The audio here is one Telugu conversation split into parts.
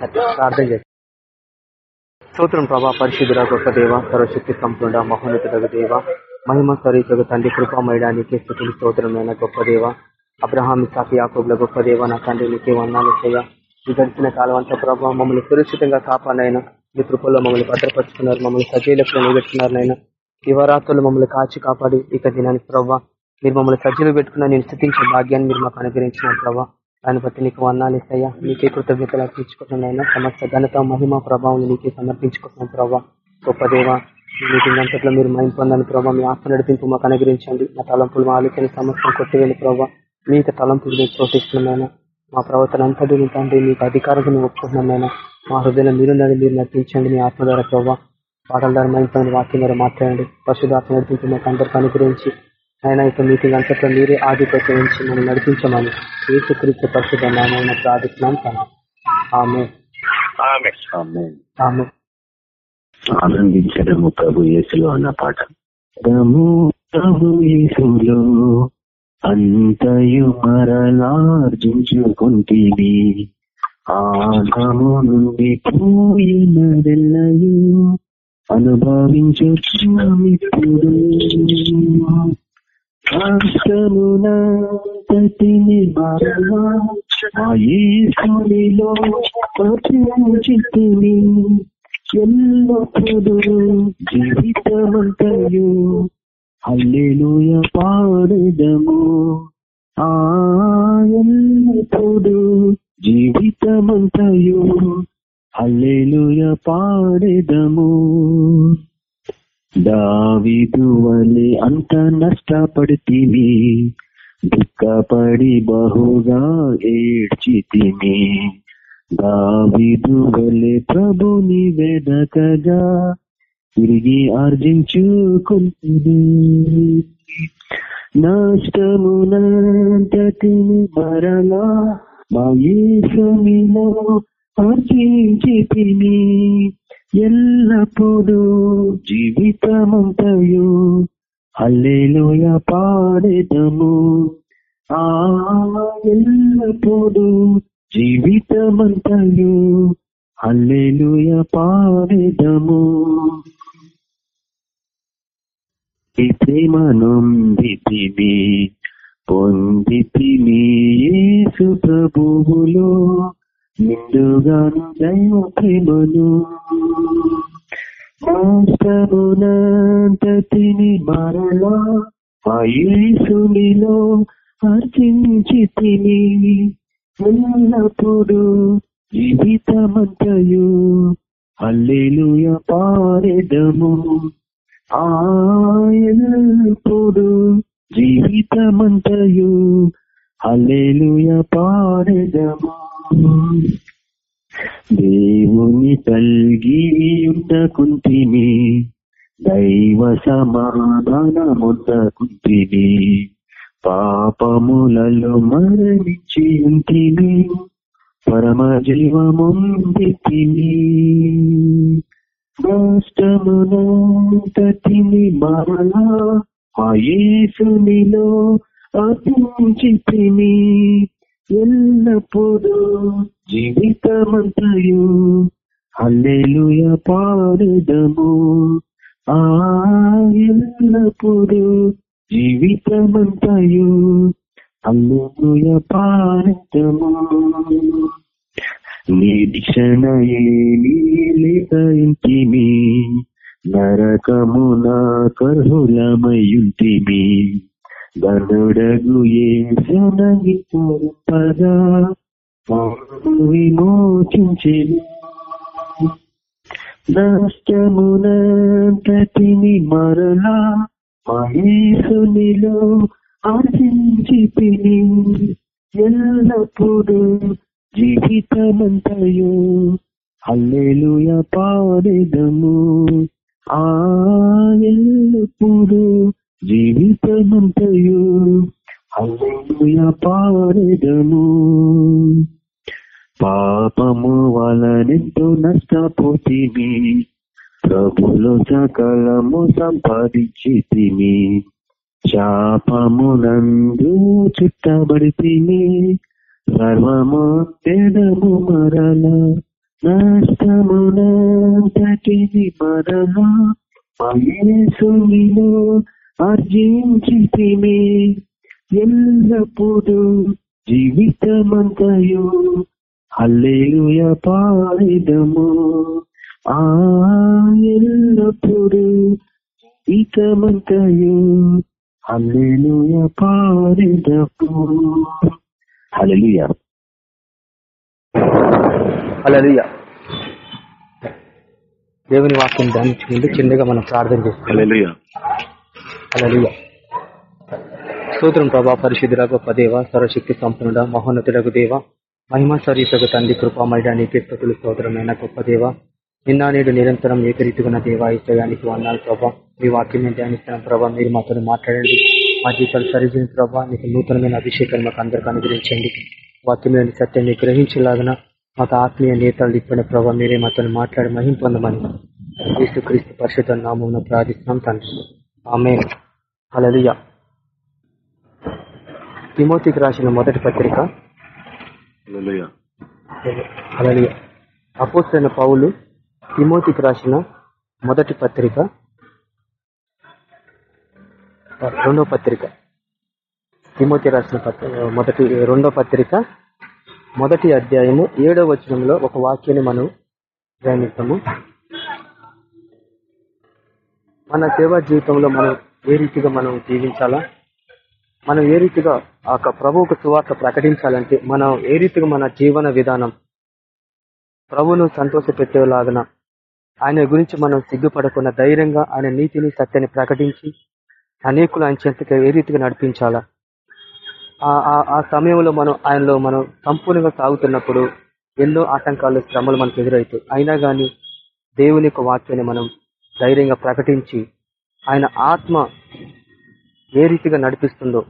ప్రార్థన చేస్తాం. స్తోత్రం ప్రభా పరిశుద్ధుడ గొప్ప దేవ సర్వశక్తి సంపూర్ణ మహోన్నతుడ దేవ మహిమ స్వరీతుడు తండ్రి కృపామయడానికి స్థుతులు స్తోత్రమైన గొప్ప దేవ అబ్రహాం సాకి యాకోబుల గొప్ప దేవ నా తండ్రి నీకే వందాలు చేయ ఈ గడిచిన కాలం అంతా ప్రభావ మమ్మల్ని సురక్షితంగా కాపాడినైనా మీ కృపల్లో మమ్మల్ని భద్రపరుచుకున్నారు మమ్మల్ని సజీలకు నిలబెట్టుకున్నారనైనా నాయన దివరాత్రులు మమ్మల్ని కాచి కాపాడి ఇక దినానికి ప్రభావ మీరు మమ్మల్ని సజ్జలు పెట్టుకున్న నేను స్థితించే భాగ్యాన్ని మీరు మాకు అనుగ్రహించిన ప్రభావ దాన్ని బట్టి నీకు వర్ణాలు ఇస్తాయా? నీకే కృతజ్ఞతలు అర్పించుకుంటున్నాయినా సమస్త ఘనత మహిమ ప్రభావం నీకే సమర్పించుకుంటున్నాం ప్రభావ గొప్ప దేవ మీకు అంతట్లో మీరు మహిమ పొందని ప్రభావ మీ ఆత్మ నడిపింపు మాకు అనుగ్రహించండి. మా తలంపులు మా ఆలోచన సమస్యను కొట్టివేని ప్రభావ మీకు తలంపులు మీకు చోటిస్తున్నామైనా మా ప్రవర్తన అంతటి తండ్రి మీకు అధికారం ఒప్పుకుంటున్నామైనా మా హృదయంలో మీరున్నది మీరు నడిపించండి మీ ఆత్మ ద్వారా ప్రభావ పాటల ద్వారా మైండ్ వాక్యం ద్వారా మాట్లాడండి. పశుధాత్మ నడిపించి మాకు అందరికీ అనుగ్రహించి ఆయన ఇక మీటింగ్ అంతట్లో మీరే ఆధిపత్యం నుంచి మనం నడిపించమని ఏసుక్రీస్తు పరిశుద్ధ నామైన ప్రార్థిస్తున్నాం ఆమె ఆమె ఆనందించడము ప్రభు యేసులో అన్న పాట. రము ప్రభు యేసులో అంతయు మరలార్జించుకుంటుంది ఆగము నుండి పోయినదెల్లయు అనుభవించుచున్నమిప్పుడు రాష్ట్రమునంతటిని మరలా ఆ యేసునిలో ప్రతిష్ఠితిని జీవితమంతయు. హల్లెలూయ పాడదము. ఆ ఎల్లప్పుడు జీవితమంతయు. అల్లెలుయ పాడదము. దావిదు వలె అంత నష్టపడితివి దుఃఖపడి బహుగా ఏడ్చితిమి. దావిదు వలె ప్రభుని వెదకగా తిరిగి ఆర్జించుకుంటుంది నష్టమునంతటిని మరలా మా యేసునిలో ఆర్జించితిని ఎల్లప్పుడూ జీవితమంతయు. హల్లెలూయ పాడేదము. ఆ ఎల్లప్పుడూ జీవితమంతయు. హల్లెలూయ పాడేదము. ఈ ప్రేమ నొందితిని పొందితిని యేసు ప్రభువులో. నిండుగాను దైవ ప్రేమను మాస్టరునంతటిని మరలా ఆ యేసునిలో అర్చించి తిని ఎల్లప్పుడు జీవితమంతయు. హల్లెలూయ పారెదము. ఆ ఎల్లప్పుడు జీవితమంతయు. హల్లెలూయ పాడదమా దేవుని కల్గి ఉండకుంటిమి దైవ సమాధానముందకుంటిమి పాపములలో మరణించి ఉంటిమి పరమ జీవముందితిని రాష్ట్రమునంతటిని మరలా ఆ యేసునిలో అర్పించితిని ఎల్లప్పుడూ జీవితమంతయు. అల్లెలుయ పాడదము. ఆ ఎల్లప్పుడూ జీవితమంతయు. అల్లెలుయ పాడదము. నిరీక్షణ ఏమీ లేక ఇంటిమి నరకమున కర్హులమయుంటిమి గనుడగు ఏసునగిపగా నష్టమునంతటిని మరలా మహేశునిలో ఆశించి తిని ఎల్లప్పుడు జీవితమంతయు. హల్లెలూయ పాడెదము. ఆ ఎల్లప్పుడు జీవితమంతయు హల్లెలూయ పాడెదము పాపము వలనెంతో నష్టపోతిమి. ప్రభులో సకలము సంపాదించితిమి. శాపమునందు చుట్టబడితిమి. సర్వము తెడము మరల నష్టమునంతటిని మరల మయేసునిలో ఆర్జించితిమి. ఎల్లప్పుడు జీవితమంతయు. హల్లేలుయ పాడము ఆ ఎల్లప్పుడు జీవితమంతయు. హల్లేలుయ పాడము హల్లెలూయా. హల్లెలూయా. దేవుని వాక్యం ధ్యానించుకుంటూ చిన్నగా మనం ప్రార్థన చేసుకుంటాం హల్లెలూయా. స్తోత్రం ప్రభా పరిశుద్ధుల గొప్ప దేవ సర్వశక్తి సంపన్నుడ మహోన్నతులకు దేవ మహిమ సరీసకు తండ్రి కృపామయుడ నీకే స్థుతులు స్తోత్రమైన గొప్ప దేవ. నిన్న నేడు నిరంతరం ఏకరీతిగా దేవ ఇష్టయానికి వందాలు ప్రభా. మీ వాక్యం మేము ధ్యానిస్తున్నాం ప్రభా మీరు మాతో మాట్లాడండి. మా జీవితాలు సరిచిన ప్రభా నీకు నూతనమైన అభిషేకాన్ని మాకు అందరికీ అనుగ్రహించండి. వాక్యంలోని సత్యాన్ని గ్రహించలాగన మాకు ఆత్మీయ నేతలు ఇప్పిన ప్రభావ మీరే మాతో మాట్లాడి మహిం పొందమని. క్రీస్తు క్రీస్తు పరిషత్ నామం ప్రార్థిస్తున్నాం తండ్రి. ఆమె హలలియ తిమోతికి రాసిన మొదటి పత్రిక. హలలియ అపోసైన పౌలు తిమోతికి రాసిన మొదటి పత్రిక. రెండో పత్రిక. తిమోతి రాసిన మొదటి రెండో పత్రిక. మొదటి అధ్యాయము ఏడో వచనంలో ఒక వాక్యాన్ని మనం ధ్యానిస్తాము మన సేవా జీవితంలో మనం ఏ రీతిగా మనం జీవించాలా? మనం ఏ రీతిగా ఆ యొక్క ప్రభువుకు సువార్త ప్రకటించాలంటే మనం ఏ రీతిగా మన జీవన విధానం ప్రభువును సంతోషపెట్టేలాగన ఆయన గురించి మనం సిగ్గుపడకుండా ధైర్యంగా ఆయన నీతిని సత్యాన్ని ప్రకటించి అనేకులు ఆయన చెంతకి ఏ రీతిగా నడిపించాలా? ఆ- సమయంలో మనం ఆయనలో మనం సంపూర్ణంగా సాగుతున్నప్పుడు ఎన్నో ఆటంకాలు శ్రమలు మనకు ఎదురవుతాయి. అయినా కానీ దేవుని యొక్క వాక్యాన్ని మనం ధైర్యంగా ప్రకటించి ఆయన ఆత్మ ఏ రీతిగా నడిపిస్తుందో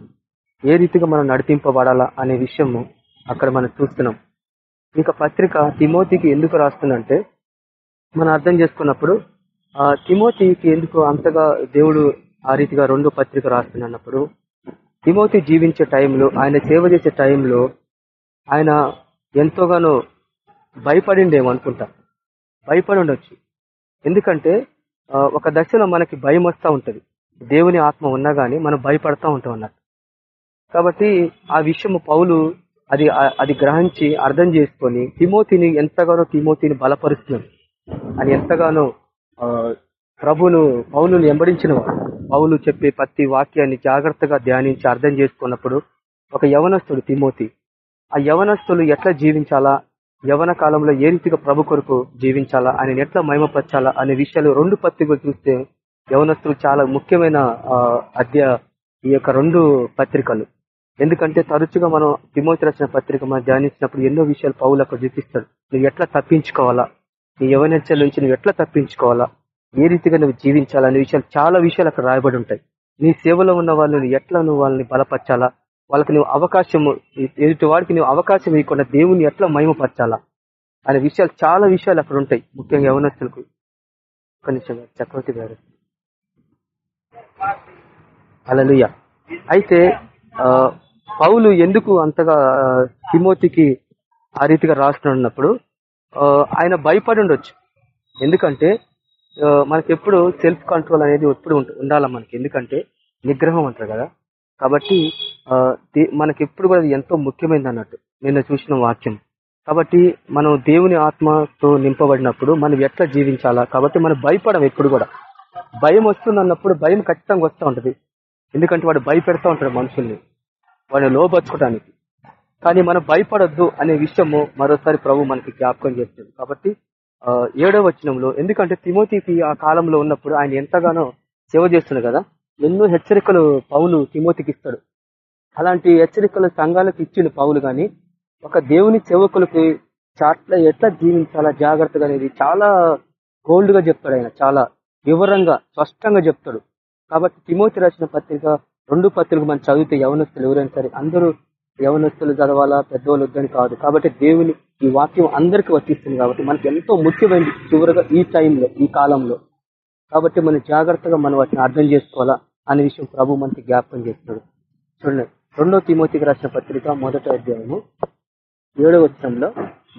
ఏ రీతిగా మనం నడిపింపబడాలా అనే విషయము అక్కడ మనం చూస్తున్నాం. ఇంకా పత్రిక తిమోతికి ఎందుకు రాస్తుందంటే మనం అర్థం చేసుకున్నప్పుడు ఆ తిమోతికి ఎందుకు అంతగా దేవుడు ఆ రీతిగా రెండో పత్రిక రాస్తున్నప్పుడు తిమోతి జీవించే టైంలో ఆయన సేవ చేసే టైంలో ఆయన ఎంతోగానో భయపడిండేమో అనుకుంటా. భయపడి ఉండొచ్చు. ఎందుకంటే ఒక దశలో మనకి భయం వస్తూ ఉంటది. దేవుని ఆత్మ ఉన్నా కానీ మనం భయపడతా ఉంటాం అన్నట్టు. కాబట్టి ఆ విషయము పౌలు అది అది గ్రహించి అర్థం చేసుకొని తిమోతిని ఎంతగానో తిమోతిని బలపరుస్తున్నాడు. అని ఎంతగానో ఆ, ప్రభును పౌలుని ఎంబడించిన పౌలు చెప్పే ప్రతి వాక్యాన్ని జాగ్రత్తగా ధ్యానించి అర్థం చేసుకున్నప్పుడు ఒక యవనస్తుడు తిమోతి ఆ యవనస్తులు ఎట్లా జీవించాలా? యవన కాలంలో ఏ రీతిగా ప్రభు కొరకు జీవించాలా ఆయన ఎట్లా మహిమపరచాలా అనే విషయాలు రెండు పత్రికలు చూస్తే యవనస్తులు చాలా ముఖ్యమైన అధ్య ఈ యొక్క రెండు పత్రికలు. ఎందుకంటే తరచుగా మనం తిమోతి రచన పత్రిక మనం ధ్యానించినప్పుడు ఎన్నో విషయాలు పౌలు అక్కడ చూపిస్తాడు. నువ్వు ఎట్లా తప్పించుకోవాలా? నీ యవనెచ్చల నుంచి నువ్వు ఎట్లా తప్పించుకోవాలా? ఏ రీతిగా నువ్వు జీవించాలా అనే విషయాలు చాలా విషయాలు అక్కడ రాయబడి ఉంటాయి. నీ సేవలో ఉన్న వాళ్ళని ఎట్లా నువ్వు వాళ్ళని బలపరచాలా? వాళ్ళకి నువ్వు అవకాశం ఎదుటి వాడికి నువ్వు అవకాశం ఇవ్వకుండా దేవుని ఎట్లా మహిమపరచాలా? అనే విషయాలు చాలా విషయాలు అక్కడ ఉంటాయి. ముఖ్యంగా యవనస్తులకు. ఒక నిమిషం చక్రవర్తి గారు. అలలుయ అయితే పౌలు ఎందుకు అంతగా ఆ, తిమోతికి ఆ రీతిగా రాస్తున్నప్పుడు ఆయన భయపడి ఉండొచ్చు. ఎందుకంటే మనకి ఎప్పుడు సెల్ఫ్ కంట్రోల్ అనేది ఎప్పుడు ఉండాలి మనకి? ఎందుకంటే నిగ్రహం అంటారు కదా. కాబట్టి దే- మనకి ఎప్పుడు కూడా అది ఎంతో ముఖ్యమైనది అన్నట్టు నిన్న చూసిన వాక్యం. కాబట్టి మనం దేవుని ఆత్మతో నింపబడినప్పుడు మనం ఎట్లా జీవించాలా? కాబట్టి మనం భయపడం ఎప్పుడు కూడా. భయం వస్తుంది అన్నప్పుడు భయం ఖచ్చితంగా వస్తూ ఉంటుంది. ఎందుకంటే వాడు భయపెడతా ఉంటాడు మనుషుల్ని. వాడిని లోపరచుకోవడానికి కానీ మనం భయపడొద్దు అనే విషయము మరోసారి ప్రభు మనకి జ్ఞాపకం చేస్తుంది కాబట్టి ఏడో ఏడవ వచనంలో ఎందుకంటే తిమోతికి ఆ కాలంలో ఉన్నప్పుడు ఆయన ఎంతగానో సేవ చేస్తున్నాడు కదా? ఎన్నో హెచ్చరికలు పౌలు తిమోతికి ఇస్తాడు. అలాంటి హెచ్చరికలు సంఘాలకు ఇచ్చిండు పౌలు గాని ఒక దేవుని సేవకులకి చాట్ల ఎట్లా జీవించాలా జాగ్రత్తగా అనేది చాలా గోల్డ్గా చెప్తాడు ఆయన చాలా వివరంగా స్పష్టంగా చెప్తాడు. కాబట్టి తిమోతి రాసిన పత్రిక రెండు పత్రికలు మనం చదివితే యవనస్తులు ఎవరైనా సరే అందరూ యవనస్తులు చదవాలా పెద్దవాళ్ళు వద్దని కాదు. కాబట్టి దేవుని ఈ వాక్యం అందరికీ వర్తిస్తుంది కాబట్టి మనకి ఎంతో ముఖ్యమైనది చివరిగా ఈ టైంలో ఈ కాలంలో. కాబట్టి మనం జాగ్రత్తగా మనం వాటిని అర్థం చేసుకోవాలా అనే విషయం ప్రభు మనకి జ్ఞాపకం చేస్తున్నాడు. చూడండి రెండో తిమోతికి రాసిన పత్రిక మొదట అధ్యాయము ఏడవ వచనంలో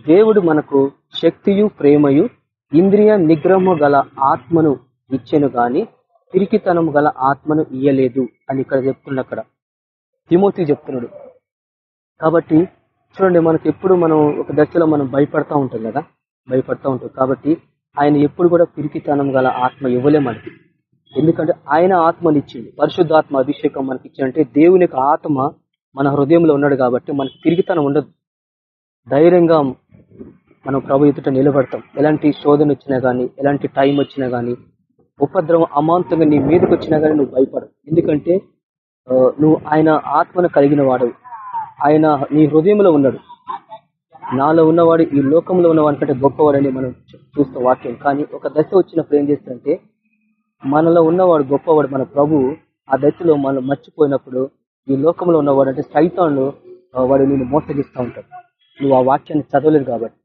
దేవుడు మనకు శక్తియు ప్రేమయు ఇంద్రియ నిగ్రహము గల ఆత్మను ఇచ్చెను గాని పిరికితనము గల ఆత్మను ఇయ్యలేదు అని ఇక్కడ చెప్తున్నాడు అక్కడ. తిమోతి చెప్తున్నాడు. కాబట్టి చూడండి మనకి ఎప్పుడు మనం ఒక దశలో మనం భయపడతా ఉంటాం కదా? భయపడతా ఉంటాం. కాబట్టి ఆయన ఎప్పుడు కూడా పిరికితనం గల ఆత్మ ఇవ్వలే మనకి. ఎందుకంటే ఆయన ఆత్మని ఇచ్చింది పరిశుద్ధాత్మ అభిషేకం మనకి ఇచ్చిందంటే దేవుని యొక్క ఆత్మ మన హృదయంలో ఉన్నాడు కాబట్టి మనకి తిరిగితనం ఉండదు. ధైర్యంగా మనం ప్రభు ఎదుట నిలబడతాం. ఎలాంటి శోధన వచ్చినా గానీ ఎలాంటి టైం వచ్చినా గానీ ఉపద్రవం అమాంతంగా నీ మీదకి వచ్చినా గానీ నువ్వు భయపడవు. ఎందుకంటే నువ్వు ఆయన ఆత్మను కలిగిన వాడు ఆయన నీ హృదయంలో ఉన్నాడు. నాలో ఉన్నవాడు ఈ లోకంలో ఉన్నవాడి కంటే గొప్పవాడని మనం చూస్తాం వాక్యం. కానీ ఒక దశ వచ్చినప్పుడు ఏం చేస్తుందంటే మనలో ఉన్నవాడు గొప్పవాడు మన ప్రభు ఆ దశలో మనం మర్చిపోయినప్పుడు ఈ లోకంలో ఉన్నవాడు అంటే సైతాన్లు వాడు నేను మోసగిస్తూ ఉంటాడు. నువ్వు ఆ వాక్యాన్ని చదవలేదు కాబట్టి.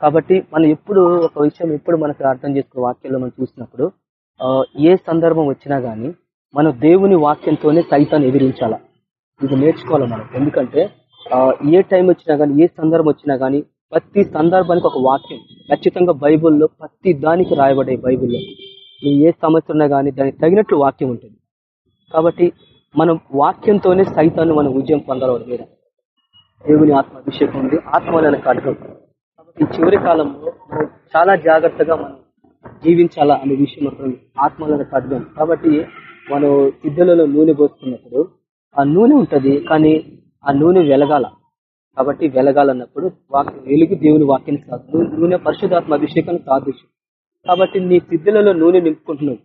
కాబట్టి మనం ఎప్పుడు ఒక విషయం ఎప్పుడు మనకు అర్థం చేసుకునే వాక్యంలో మనం చూసినప్పుడు ఏ సందర్భం వచ్చినా కానీ మనం దేవుని వాక్యంతోనే సైతాన్ని ఎదిరించాలా? ఇది నేర్చుకోవాలి మనం. ఎందుకంటే ఏ టైం వచ్చినా కానీ ఏ సందర్భం వచ్చినా కానీ ప్రతి సందర్భానికి ఒక వాక్యం. ఖచ్చితంగా బైబిల్లో ప్రతి దానికి రాయబడే బైబిల్లో. నువ్వు ఏ సమస్య ఉన్నా కానీ దానికి తగినట్లు వాక్యం ఉంటుంది. కాబట్టి మనం వాక్యంతోనే సైతాన్ని మనం విజయం పొందాలి మీద దేవుని ఆత్మ అభిషేకం ఉంది ఆత్మలను కడగం కాబట్టి చివరి కాలంలో మనం చాలా జాగ్రత్తగా మనం జీవించాలా అనే విషయం అక్కడ ఆత్మలను కడగం కాబట్టి మనం సిద్ధలలో నూనె పోసుకున్నప్పుడు ఆ నూనె ఉంటుంది కానీ ఆ నూనె వెలగాల. కాబట్టి వెలగాలన్నప్పుడు వాక్యం వెలుగు దేవుని వాక్యం సాధు నూనె పరిశుధాత్మ అభిషేకాన్ని సాదృశ్యం. కాబట్టి నీ సిద్ధులలో నూనె నింపుకుంటున్నావు.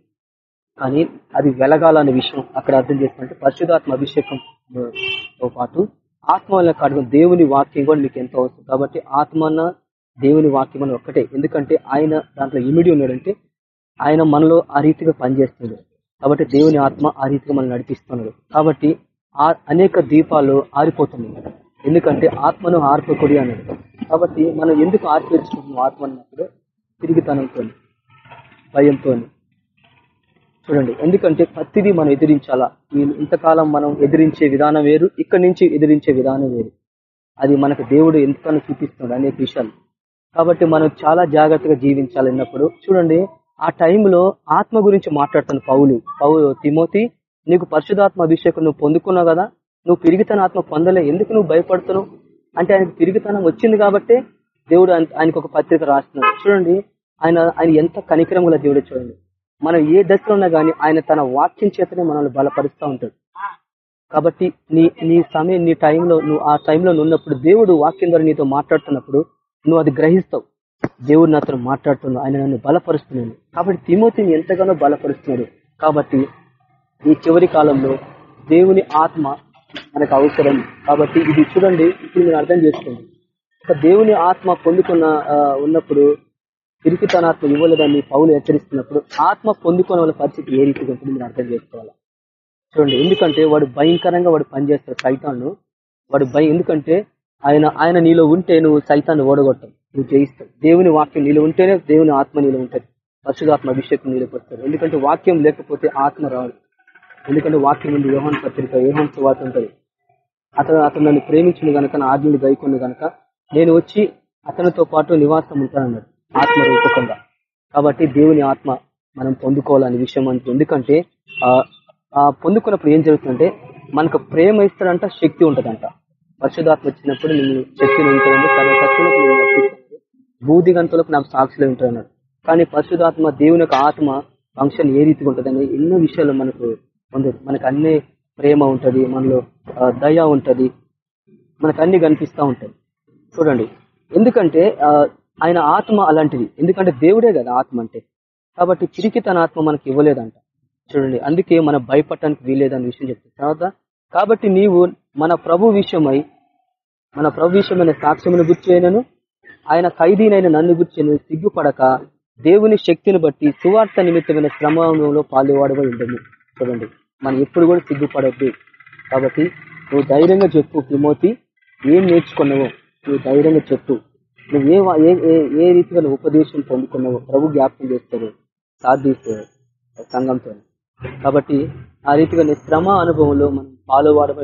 కానీ అది వెలగాలనే విషయం అక్కడ అర్థం చేసుకుంటే పరిశుధాత్మ అభిషేకం తో పాటు ఆత్మల కడగం దేవుని వాక్యం కూడా మీకు ఎంతో అవసరం. కాబట్టి ఆత్మన దేవుని వాక్యం అని ఒక్కటే. ఎందుకంటే ఆయన దాంట్లో ఇమిడి ఉన్నాడంటే ఆయన మనలో ఆ రీతిగా పనిచేస్తున్నాడు. కాబట్టి దేవుని ఆత్మ ఆ రీతిగా మనం నడిపిస్తున్నాడు. కాబట్టి ఆ అనేక దీపాలు ఆరిపోతున్నాయి. ఎందుకంటే ఆత్మను ఆర్పకుడి అన్నాడు. కాబట్టి మనం ఎందుకు ఆర్పించుకుంటున్నాం ఆత్మ అన్నప్పుడు? తిరిగితనంతో భయంతో చూడండి ఎందుకంటే ప్రతిదీ మనం ఎదిరించాలా? ఇంతకాలం మనం ఎదిరించే విధానం వేరు ఇక్కడి నుంచి ఎదిరించే విధానం వేరు. అది మనకు దేవుడు ఎంతగానో చూపిస్తున్నాడు అనేక విషయాలు. కాబట్టి మనం చాలా జాగ్రత్తగా జీవించాలన్నప్పుడు చూడండి ఆ టైంలో ఆత్మ గురించి మాట్లాడుతున్న పౌలు. పౌలు తిమోతి నీకు పరిశుధాత్మ అభిషేకం నువ్వు పొందుకున్నావు కదా? నువ్వు పిరిగితన ఆత్మ పొందలే. ఎందుకు నువ్వు భయపడుతున్నావు? అంటే ఆయనకు పిరిగితనం వచ్చింది కాబట్టి దేవుడు ఆయనకు ఒక పత్రిక రాస్తున్నాడు. చూడండి ఆయన ఆయన ఎంత కనికరం గల దేవుడు చూడండి. మనం ఏ దశలో ఉన్నా గానీ ఆయన తన వాక్యం చేతనే మనల్ని బలపరుస్తూ ఉంటాడు. కాబట్టి నీ నీ సమయం నీ టైంలో నువ్వు ఆ టైంలో ఉన్నప్పుడు దేవుడు వాక్యం ద్వారా నీతో మాట్లాడుతున్నప్పుడు నువ్వు అది గ్రహిస్తావు. దేవుడు నాతో మాట్లాడుతున్నాడు ఆయన నన్ను బలపరుస్తున్నాడు. కాబట్టి తిమోతిని ఎంతగానో బలపరుస్తున్నాడు. కాబట్టి ఈ చివరి కాలంలో దేవుని ఆత్మ మనకు అవసరం. కాబట్టి ఇది చూడండి ఇప్పుడు మీరు అర్థం చేసుకోండి. ఒక దేవుని ఆత్మ పొందుకున్న ఉన్నప్పుడు పిరికితనాత్మ ఇవ్వలేదని పౌలు హెచ్చరిస్తున్నప్పుడు ఆత్మ పొందుకున్న వాళ్ళ పరిస్థితి ఏ రీతిగా ఉంటుంది మీరు అర్థం చేసుకోవాలి? చూడండి ఎందుకంటే వాడు భయంకరంగా వాడు పనిచేస్తాడు సైతాన్ను వాడు భయం ఎందుకంటే ఆయన ఆయన నీలో ఉంటే నువ్వు సైతాన్ని ఓడగొట్టవు నువ్వు జయిస్తావు. దేవుని వాక్యం నీలో ఉంటేనే దేవుని ఆత్మ నీలో ఉంటుంది. పరిశుధాత్మ అభిషేకం నీలోకి వస్తాడు ఎందుకంటే వాక్యం లేకపోతే ఆత్మ రాదు. ఎందుకంటే వాక్యం ఉంది యోహన్ పత్రిక యోహన్ సువార్త ఉంటుంది. అతను అతను నన్ను ప్రేమించిన గనక నా ఆజ్ఞలు గైకొని గనక నేను వచ్చి అతనితో పాటు నివాసం ఉంటానన్నాడు. ఆత్మరూపకంగా. కాబట్టి దేవుని ఆత్మ మనం పొందుకోవాలనే విషయం అంటే ఎందుకంటే ఆ పొందుకున్నప్పుడు ఏం జరుగుతుందంటే మనకు ప్రేమ ఇస్తాడంట శక్తి ఉంటదంట. పరిశుధాత్మ వచ్చినప్పుడు నేను శక్తిని ఉంటుందండి సర్వశక్తులకు బూది గంతులకు నాకు సాక్షులు ఉంటున్నాడు కానీ పరిశుధాత్మ దేవుని యొక్క ఆత్మ ఫంక్షన్ ఏ రీతిగా ఉంటుందని ఎన్నో విషయాలు మనకు ఉంది మనకు అన్ని ప్రేమ ఉంటుంది మనలో దయ ఉంటది మనకు అన్ని కనిపిస్తా ఉంటాయి. చూడండి. ఎందుకంటే ఆ, ఆయన ఆత్మ అలాంటిది. ఎందుకంటే దేవుడే కదా ఆత్మ అంటే. కాబట్టి చిరికి తన ఆత్మ మనకి ఇవ్వలేదంట. చూడండి అందుకే మనం భయపడటానికి వీలేదని విషయం చెప్తాను తర్వాత కాబట్టి నీవు మన ప్రభు విషయమై మన ప్రభు విషయమైన సాక్ష్యమును గుర్చేయనను ఆయన ఖైదీనైన నన్ను గుర్చి సిగ్గుపడక దేవుని శక్తిని బట్టి సువార్త నిమిత్తమైన శ్రమంలో పాల్గొవాడమై ఉండదు చూడండి మనం ఎప్పుడు కూడా సిగ్గుపడద్దు. కాబట్టి నువ్వు ధైర్యంగా చెప్పు తిమోతి. ఏం నేర్చుకున్నావో నువ్వు ధైర్యంగా చెప్పు. నువ్వు ఏ ఏ ఏ- రీతిగా నువ్వు ఉపదేశం పొందుకున్నావో ప్రభు జ్ఞాపకం చేస్తాడు సాధిస్తే సంఘంతో. కాబట్టి ఆ రీతిగా శ్రమ అనుభవంలో మనం పాల్గొవడం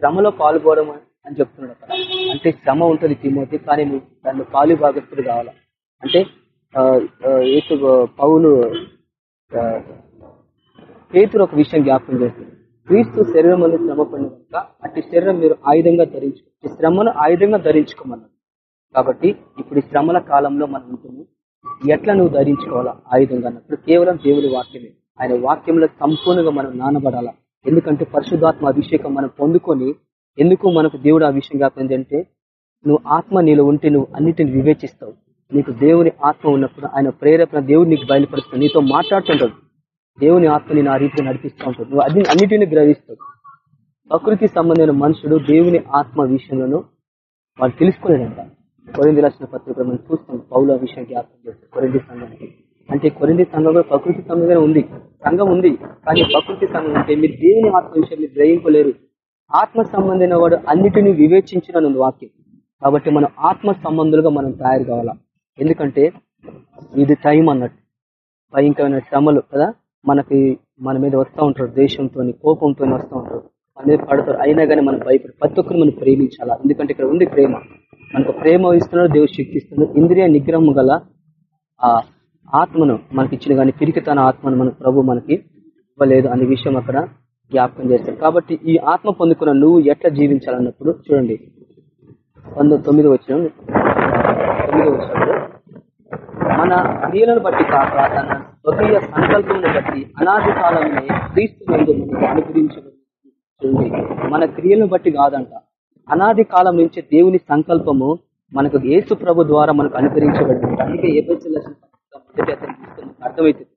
శ్రమలో పాల్గొనడం అని చెప్తున్నాడు అక్కడ. అంటే శ్రమ ఉంటుంది తిమోతి కానీ నువ్వు దాన్ని పాలు భాగస్తుడు కావాలా? అంటే ఏసు పౌలు ఆ, పేతురు ఒక విషయం జ్ఞాపకం చేస్తుంది క్రీస్తు శరీరం అనేది శ్రమ పడిన కనుక అట్టి శరీరం మీరు ఆయుధంగా ధరించుకో శ్రమను ఆయుధంగా ధరించుకోమన్నారు. కాబట్టి ఇప్పుడు ఈ శ్రమల కాలంలో మనం ఉంటుంది. ఎట్లా నువ్వు ధరించుకోవాలా? ఆయుధంగా అన్నప్పుడు కేవలం దేవుడి వాక్యమే. ఆయన వాక్యంలో సంపూర్ణంగా మనం నానబడాలా? ఎందుకంటే పరిశుద్ధాత్మ అభిషేకం మనం పొందుకొని ఎందుకు మనకు దేవుడు ఆ విషయం జ్ఞాపకం అంటే నువ్వు ఆత్మ నీలో ఉంటే నువ్వు అన్నిటిని వివేచిస్తావు. నీకు దేవుని ఆత్మ ఉన్నప్పుడు ఆయన ప్రేరేపణ దేవుడు నీకు బయలుపరుస్తాడు. నీతో మాట్లాడుతుంటాడు. దేవుని ఆత్మ నేను ఆ రీతిగా నడిపిస్తూ ఉంటాడు. నువ్వు అది అన్నిటిని గ్రహిస్తావు. ప్రకృతి సంబంధమైన మనుషుడు దేవుని ఆత్మ విషయంలోనూ వాళ్ళు తెలుసుకోలేదంట కొరింది రాసిన పత్రిక మనం చూస్తాం పౌల విషయం జ్ఞాపకం చేస్తాం కొరింది సంఘానికి అంటే కొరింది సంఘం కూడా ప్రకృతి సంఘంగానే ఉంది. సంఘం ఉంది కానీ ప్రకృతి సంఘం అంటే మీరు దేవుని ఆత్మ విషయం మీరు గ్రహింపలేరు. ఆత్మ సంబంధమైన వాడు అన్నిటిని వివేచించిన వాక్యం. కాబట్టి మనం ఆత్మ సంబంధులుగా మనం తయారు కావాలా? ఎందుకంటే ఇది టైం అన్నట్టు. భయంకరమైన శ్రమలు కదా? మనకి మన మీద వస్తూ ఉంటారు దేశంతో కోపంతో వస్తూ ఉంటారు. మన మీద పడతారు. అయినా కానీ మనం భయపడి ప్రతి ఒక్కరు మనం ప్రేమించాలా? ఎందుకంటే ఇక్కడ ఉంది ప్రేమ. మనకు ప్రేమ ఇస్తున్నాడు దేవుడు శక్తిస్తున్నాడు. ఇంద్రియ నిగ్రహం గల ఆ ఆత్మను మనకి ఇచ్చిన కానీ పిరికితన ఆత్మను మనకు ప్రభు మనకి ఇవ్వలేదు అనే విషయం అక్కడ జ్ఞాపకం చేస్తాడు. కాబట్టి ఈ ఆత్మ పొందుకున్న నువ్వు ఎట్లా జీవించాలన్నప్పుడు చూడండి. వంద తొమ్మిది వచ్చిన తొమ్మిది వచ్చినప్పుడు మన క్రియలను బట్టి కాక తన స్వకీయ సంకల్పమును బట్టి అనాది కాలంలో క్రీస్తు నందు చూడండి. మన క్రియలను బట్టి కాదంట. అనాది కాలం నుంచి దేవుని సంకల్పము మనకు యేసు ప్రభు ద్వారా మనకు అనుకరించబడింది. అందుకే ఏ మొదటి అతను అర్థమవుతుంది.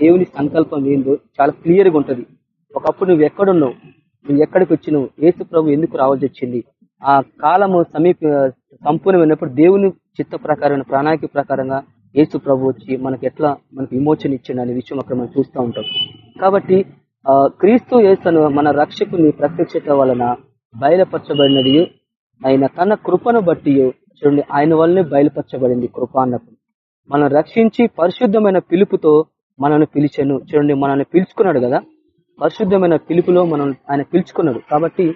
దేవుని సంకల్పం ఏందో చాలా క్లియర్గా ఉంటుంది. ఒకప్పుడు నువ్వు ఎక్కడున్నావు? నువ్వు ఎక్కడికి వచ్చినావు? యేసు ప్రభు ఎందుకు రావాల్సి వచ్చింది? ఆ కాలము సమీప సంపూర్ణమైనప్పుడు దేవుని చిత్త ప్రకారం ప్రణాళిక ప్రకారంగా యేసు ప్రభు వచ్చి మనకి ఎట్లా మనకు విమోచన ఇచ్చిండు అనే విషయం అక్కడ మనం చూస్తూ ఉంటాం. కాబట్టి క్రీస్తు యేసును మన రక్షకుని ప్రత్యక్షత వలన బయలుపరచబడినది. ఆయన తన కృపను బట్టి చూడండి ఆయన వల్లనే బయలుపరచబడింది కృప అన్నప్పుడు. మనం రక్షించి పరిశుద్ధమైన పిలుపుతో మనల్ని పిలిచాను. చూడండి మనల్ని పిలుచుకున్నాడు కదా? పరిశుద్ధమైన పిలుపులో మనం ఆయన పిలుచుకున్నాడు. కాబట్టి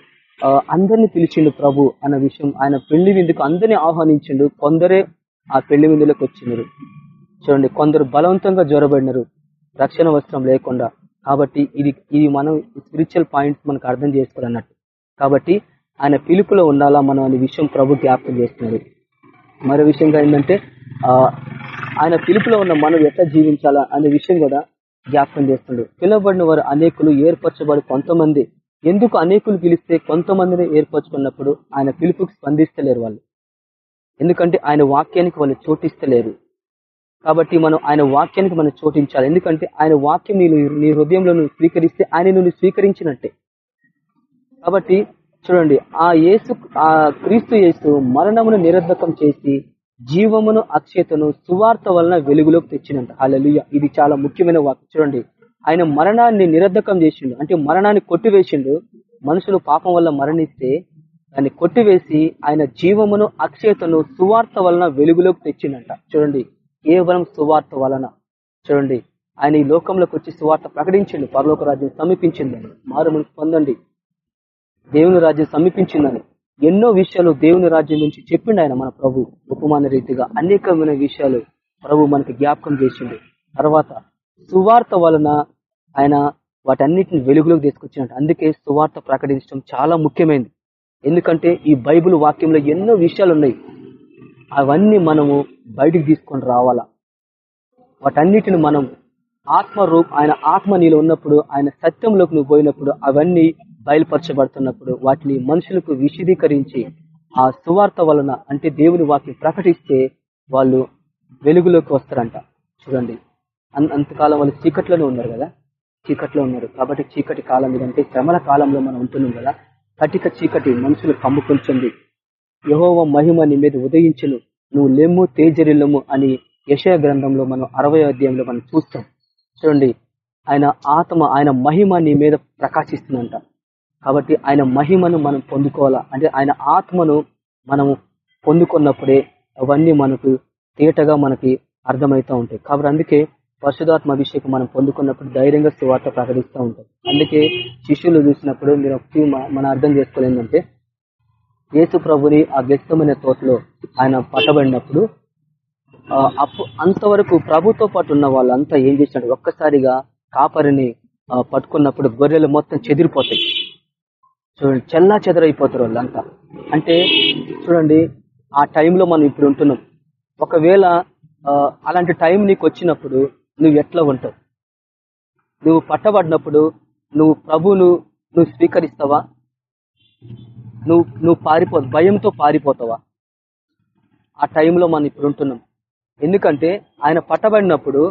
అందరిని పిలిచిండు ప్రభు అన్న విషయం ఆయన పెళ్ళి విందుకు అందరినీ ఆహ్వానించిండు. కొందరే ఆ పెళ్ళి విందులకు వచ్చినారు చూడండి కొందరు బలవంతంగా జ్వరబడినారు రక్షణ వస్త్రం లేకుండా. కాబట్టి ఇది ఇది మనం స్పిరిచువల్ పాయింట్స్ మనకు అర్థం చేసుకోవాలన్నట్టు. కాబట్టి ఆయన పిలుపులో ఉండాలా మనం అనే విషయం ప్రభు జ్ఞాపకం చేస్తున్నారు. మరో విషయంగా ఏంటంటే ఆయన పిలుపులో ఉన్న మనం ఎట్లా జీవించాలా అనే విషయం కూడా జ్ఞాపకం చేస్తుండ్రు పిలువబడిన వారు అనేకులు ఏర్పరచబడి కొంతమంది. ఎందుకు అనేకులు పిలిస్తే కొంతమందిని ఏర్పరచుకున్నప్పుడు ఆయన పిలుపుకి స్పందిస్తలేరు వాళ్ళు. ఎందుకంటే ఆయన వాక్యానికి వాళ్ళు చోటిస్తలేరు. కాబట్టి మనం ఆయన వాక్యానికి మనం చోటించాలి. ఎందుకంటే ఆయన వాక్యం నీ నీ హృదయంలో నువ్వు స్వీకరిస్తే ఆయన నువ్వు స్వీకరించినట్టే. కాబట్టి చూడండి ఆ యేసు ఆ క్రీస్తు యేసు మరణమును నిరర్ధకం చేసి జీవమును అక్షయతను సువార్త వలన వెలుగులోకి తెచ్చినంట హల్లెలూయ. ఇది చాలా ముఖ్యమైన వాక్యం. చూడండి ఆయన మరణాన్ని నిరర్ధకం చేసిండు. అంటే మరణాన్ని కొట్టివేసిండు. మనుషులు పాపం వల్ల మరణిస్తే దాన్ని కొట్టివేసి ఆయన జీవమును అక్షయతను సువార్త వలన వెలుగులోకి తెచ్చిండంట. చూడండి కేవలం సువార్త వలన. చూడండి ఆయన ఈ లోకంలోకి వచ్చి సువార్త ప్రకటించిండు. పరలోక రాజ్యం సమీపించింది మారు పొందండి. దేవుని రాజ్యం సమీపించిందని. ఎన్నో విషయాలు దేవుని రాజ్యం నుంచి చెప్పిండు ఆయన మన ప్రభు. ఉపమాన రీతిగా అనేకమైన విషయాలు ప్రభు మనకి జ్ఞాపకం చేసిండు. తర్వాత సువార్త వలన ఆయన వాటన్నిటిని వెలుగులోకి తీసుకొచ్చినట్టు. అందుకే సువార్త ప్రకటించడం చాలా ముఖ్యమైనది ఎందుకంటే ఈ బైబిల్ వాక్యంలో ఎన్నో విషయాలు ఉన్నాయి. అవన్నీ మనము బయటికి తీసుకొని రావాలా? వాటన్నిటిని మనం ఆత్మ రూప్ ఆయన ఆత్మ నీలో ఉన్నప్పుడు ఆయన సత్యంలోకి నువ్వు పోయినప్పుడు అవన్నీ బయలుపరచబడుతున్నప్పుడు వాటిని మనుషులకు విశదీకరించి ఆ సువార్త వలన అంటే దేవుని వాక్యం ప్రకటిస్తే వాళ్ళు వెలుగులోకి వస్తారంట. చూడండి. అంతకాలం వాళ్ళు చీకట్లోనే ఉన్నారు కదా? చీకట్లో ఉన్నారు. కాబట్టి చీకటి కాలం ఇదంటే శ్రమల కాలంలో మనం ఉంటున్నాం కదా? కటిక చీకటి మనుషులు కమ్ముకొల్చుంది యహోవ మహిమ నీ మీద ఉదయించును. నువ్వు లెమ్ము తేజరిల్లము అని యశయ గ్రంథంలో మనం అరవై అధ్యాయంలో మనం చూస్తాం. చూడండి. ఆయన ఆత్మ ఆయన మహిమ నీ మీద ప్రకాశిస్తుందంట. కాబట్టి ఆయన మహిమను మనం పొందుకోవాలా? అంటే ఆయన ఆత్మను మనము పొందుకున్నప్పుడే అవన్నీ మనకు తేటగా మనకి అర్థమవుతూ ఉంటాయి. కాబట్టి అందుకే పరిశుధాత్మ అభిషేకం మనం పొందుకున్నప్పుడు ధైర్యంగా సువార్త ప్రకటిస్తూ ఉంటాం. అందుకే శిష్యులు చూసినప్పుడు మీరు ఒకటి మనం అర్థం చేసుకోలేదంటే యేసు ప్రభుని ఆ వ్యక్తమైన తోటలో ఆయన పట్టబడినప్పుడు అప్పు అంతవరకు ప్రభుతో పాటు ఉన్న వాళ్ళంతా ఏం చేసినాడు ఒక్కసారిగా కాపరిని పట్టుకున్నప్పుడు గొర్రెలు మొత్తం చెదిరిపోతాయి. చూడండి చెల్లా చెదరైపోతారు వాళ్ళంతా. అంటే చూడండి ఆ టైంలో మనం ఇప్పుడు ఉంటున్నాం. ఒకవేళ అలాంటి టైం నీకు వచ్చినప్పుడు నువ్వు ఎట్లా ఉంటావు? నువ్వు పట్టబడినప్పుడు నువ్వు ప్రభువును నువ్వు స్వీకరిస్తావా? నువ్వు నువ్వు పారిపో భయంతో పారిపోతావా? ఆ టైంలో మనం ఇప్పుడు ఉంటున్నాం. ఎందుకంటే ఆయన పట్టబడినప్పుడు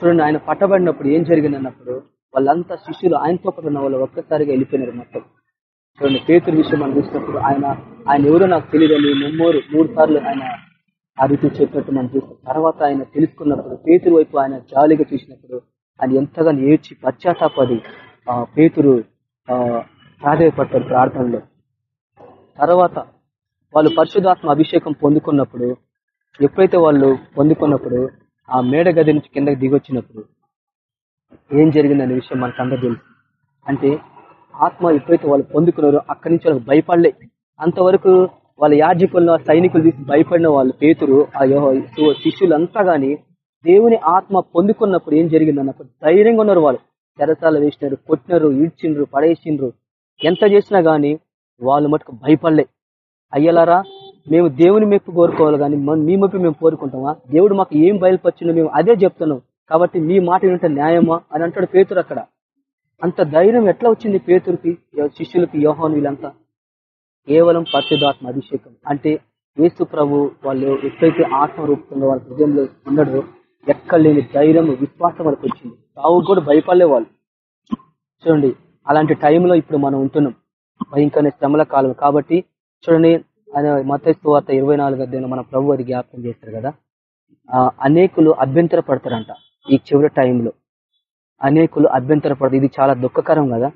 చూడండి ఆయన పట్టబడినప్పుడు ఏం జరిగింది అన్నప్పుడు వాళ్ళంతా శిష్యులు ఆయనతో పాటు ఉన్న వాళ్ళు ఒక్కసారిగా వెళ్ళిపోయినారు మొత్తం. చూడండి పేతుల విషయం మనం చూసినప్పుడు ఆయన ఆయన ఎవరో నాకు తెలియదని ముమ్మూరు మూడు సార్లు ఆయన ఆ రీతి చెప్పినట్టు మనం చూస్తాం. తర్వాత ఆయన తెలుసుకున్నప్పుడు పేతురు వైపు ఆయన జాలిగా చూసినప్పుడు ఆయన ఎంతగానో ఏడ్చి పశ్చాత్తాపడి ఆ పేతురు ఆ ప్రాధాయపడతాడు ప్రార్థనలో. తర్వాత వాళ్ళు పరిశుధాత్మ అభిషేకం పొందుకున్నప్పుడు ఎప్పుడైతే వాళ్ళు పొందుకున్నప్పుడు ఆ మేడ గది నుంచి కిందకి దిగొచ్చినప్పుడు ఏం జరిగిందనే విషయం మనకు అందరూ తెలుసు. అంటే ఆత్మ ఎప్పుడైతే వాళ్ళు పొందుకున్నారో. అక్కడి నుంచి వాళ్ళకి భయపడలే. అంతవరకు వాళ్ళ యాజకులను సైనికులు తీసి భయపడిన వాళ్ళు పేతురు ఆ శిష్యులంతా కానీ దేవుని ఆత్మ పొందుకున్నప్పుడు ఏం జరిగింది అన్నప్పుడు ధైర్యంగా ఉన్నారు వాళ్ళు. చెరసాల వేసినారు కొట్టినారు ఈడ్చిండ్రు పడేసిండ్రు. ఎంత చేసినా కానీ వాళ్ళు మటుకు భయపడలే. అయ్యలారా మేము దేవుని మెప్పు కోరుకోవాలి కానీ మన- మీ మెప్పు మేము కోరుకుంటామా? దేవుడు మాకు ఏం బయలుపరిచిందో మేము అదే చెప్తున్నాం. కాబట్టి మీ మాట ఏంటంటే న్యాయమా? అని అంటాడు పేతురు అక్కడ. అంత ధైర్యం ఎట్లా వచ్చింది పేతురికి శిష్యులకి యోహాన్ వీళ్ళంతా? కేవలం పరిశుధాత్మ అభిషేకం. అంటే యేసు ప్రభు వాళ్ళు ఎప్పుడైతే ఆత్మ రూపంలో వాళ్ళ హృదయంలో ఉన్నాడో ఎక్కడ లేని ధైర్యం విశ్వాసం వాళ్ళకి వచ్చింది. తావు కూడా భయపడలే వాళ్ళు చూడండి అలాంటి టైంలో ఇప్పుడు మనం ఉంటున్నాం. భయంకరమైన శ్రమల కాలం. కాబట్టి చూడండి ఆయన మతస్థు వార్త ఇరవై నాలుగు అధ్యయనం మన ప్రభు అది జ్ఞాపకం చేస్తారు కదా. ఆ, అనేకులు అభ్యంతర పడతారంట ఈ చివరి టైంలో. అనేకులు అభ్యంతరపడదు ఇది చాలా దుఃఖకరం కదా.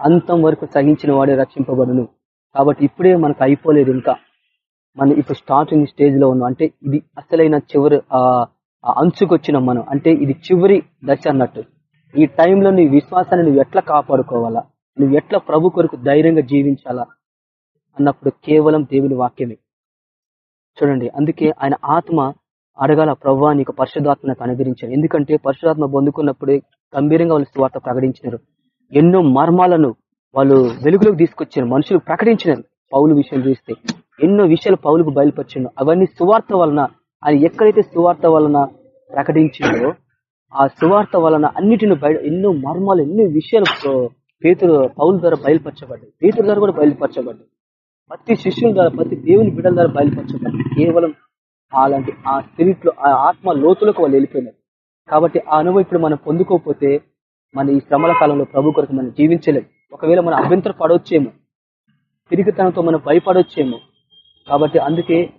అంతం వరకు సహించిన వాడే రక్షింపబడును. కాబట్టి ఇప్పుడే మనకు అయిపోలేదు ఇంకా. మనం ఇప్పుడు స్టార్టింగ్ స్టేజ్లో ఉన్నాం. అంటే ఇది అసలైన చివరి ఆ మనం. అంటే ఇది చివరి దశ అన్నట్టు. ఈ టైంలో నీ విశ్వాసాన్ని నువ్వు ఎట్లా కాపాడుకోవాలా? నువ్వు ఎట్లా ప్రభు కొరకు ధైర్యంగా జీవించాలా? అన్నప్పుడు కేవలం దేవుని వాక్యమే. చూడండి అందుకే ఆయన ఆత్మ అడగాల ప్రవ్వా నీకు పరిశుధాత్మ నాకు అనుగ్రహించారు ఎందుకంటే పరిశుధాత్మ పొందుకున్నప్పుడే గంభీరంగా వాళ్ళు స్వార్థ ప్రకటించినారు. ఎన్నో మర్మాలను వాళ్ళు వెలుగులోకి తీసుకొచ్చారు మనుషులు ప్రకటించినారు పౌలు విషయం చూస్తే. ఎన్నో విషయాలు పౌలుకు బయలుపరిచిండు. అవన్నీ సువార్త వలన ఆయన ఎక్కడైతే సువార్త వలన ప్రకటించిందో ఆ సువార్త వలన అన్నిటిని బయట ఎన్నో మర్మాలు ఎన్నో విషయాలు పేతులు పేతురు పౌలు ద్వారా బయలుపరచబడ్డాయి. పేతురు ద్వారా కూడా బయలుపరచబడ్డాయి. ప్రతి శిష్యుల ద్వారా ప్రతి దేవుని బిడ్డల ద్వారా బయలుపరచబడ్డాయి. కేవలం అలాంటి ఆ స్పిరిట్లో ఆ ఆత్మ లోతులకు వాళ్ళు వెళ్ళిపోయినారు. కాబట్టి ఆ అనుభవం ఇప్పుడు మనం పొందుకోకపోతే మన ఈ శ్రమల కాలంలో ప్రభు కొరకు మనం జీవించలేం. ఒకవేళ మనం అభ్యంతర పడవచ్చేమో తిరిగితనంతో మనం భయపడొచ్చేమో కాబట్టి అందుకే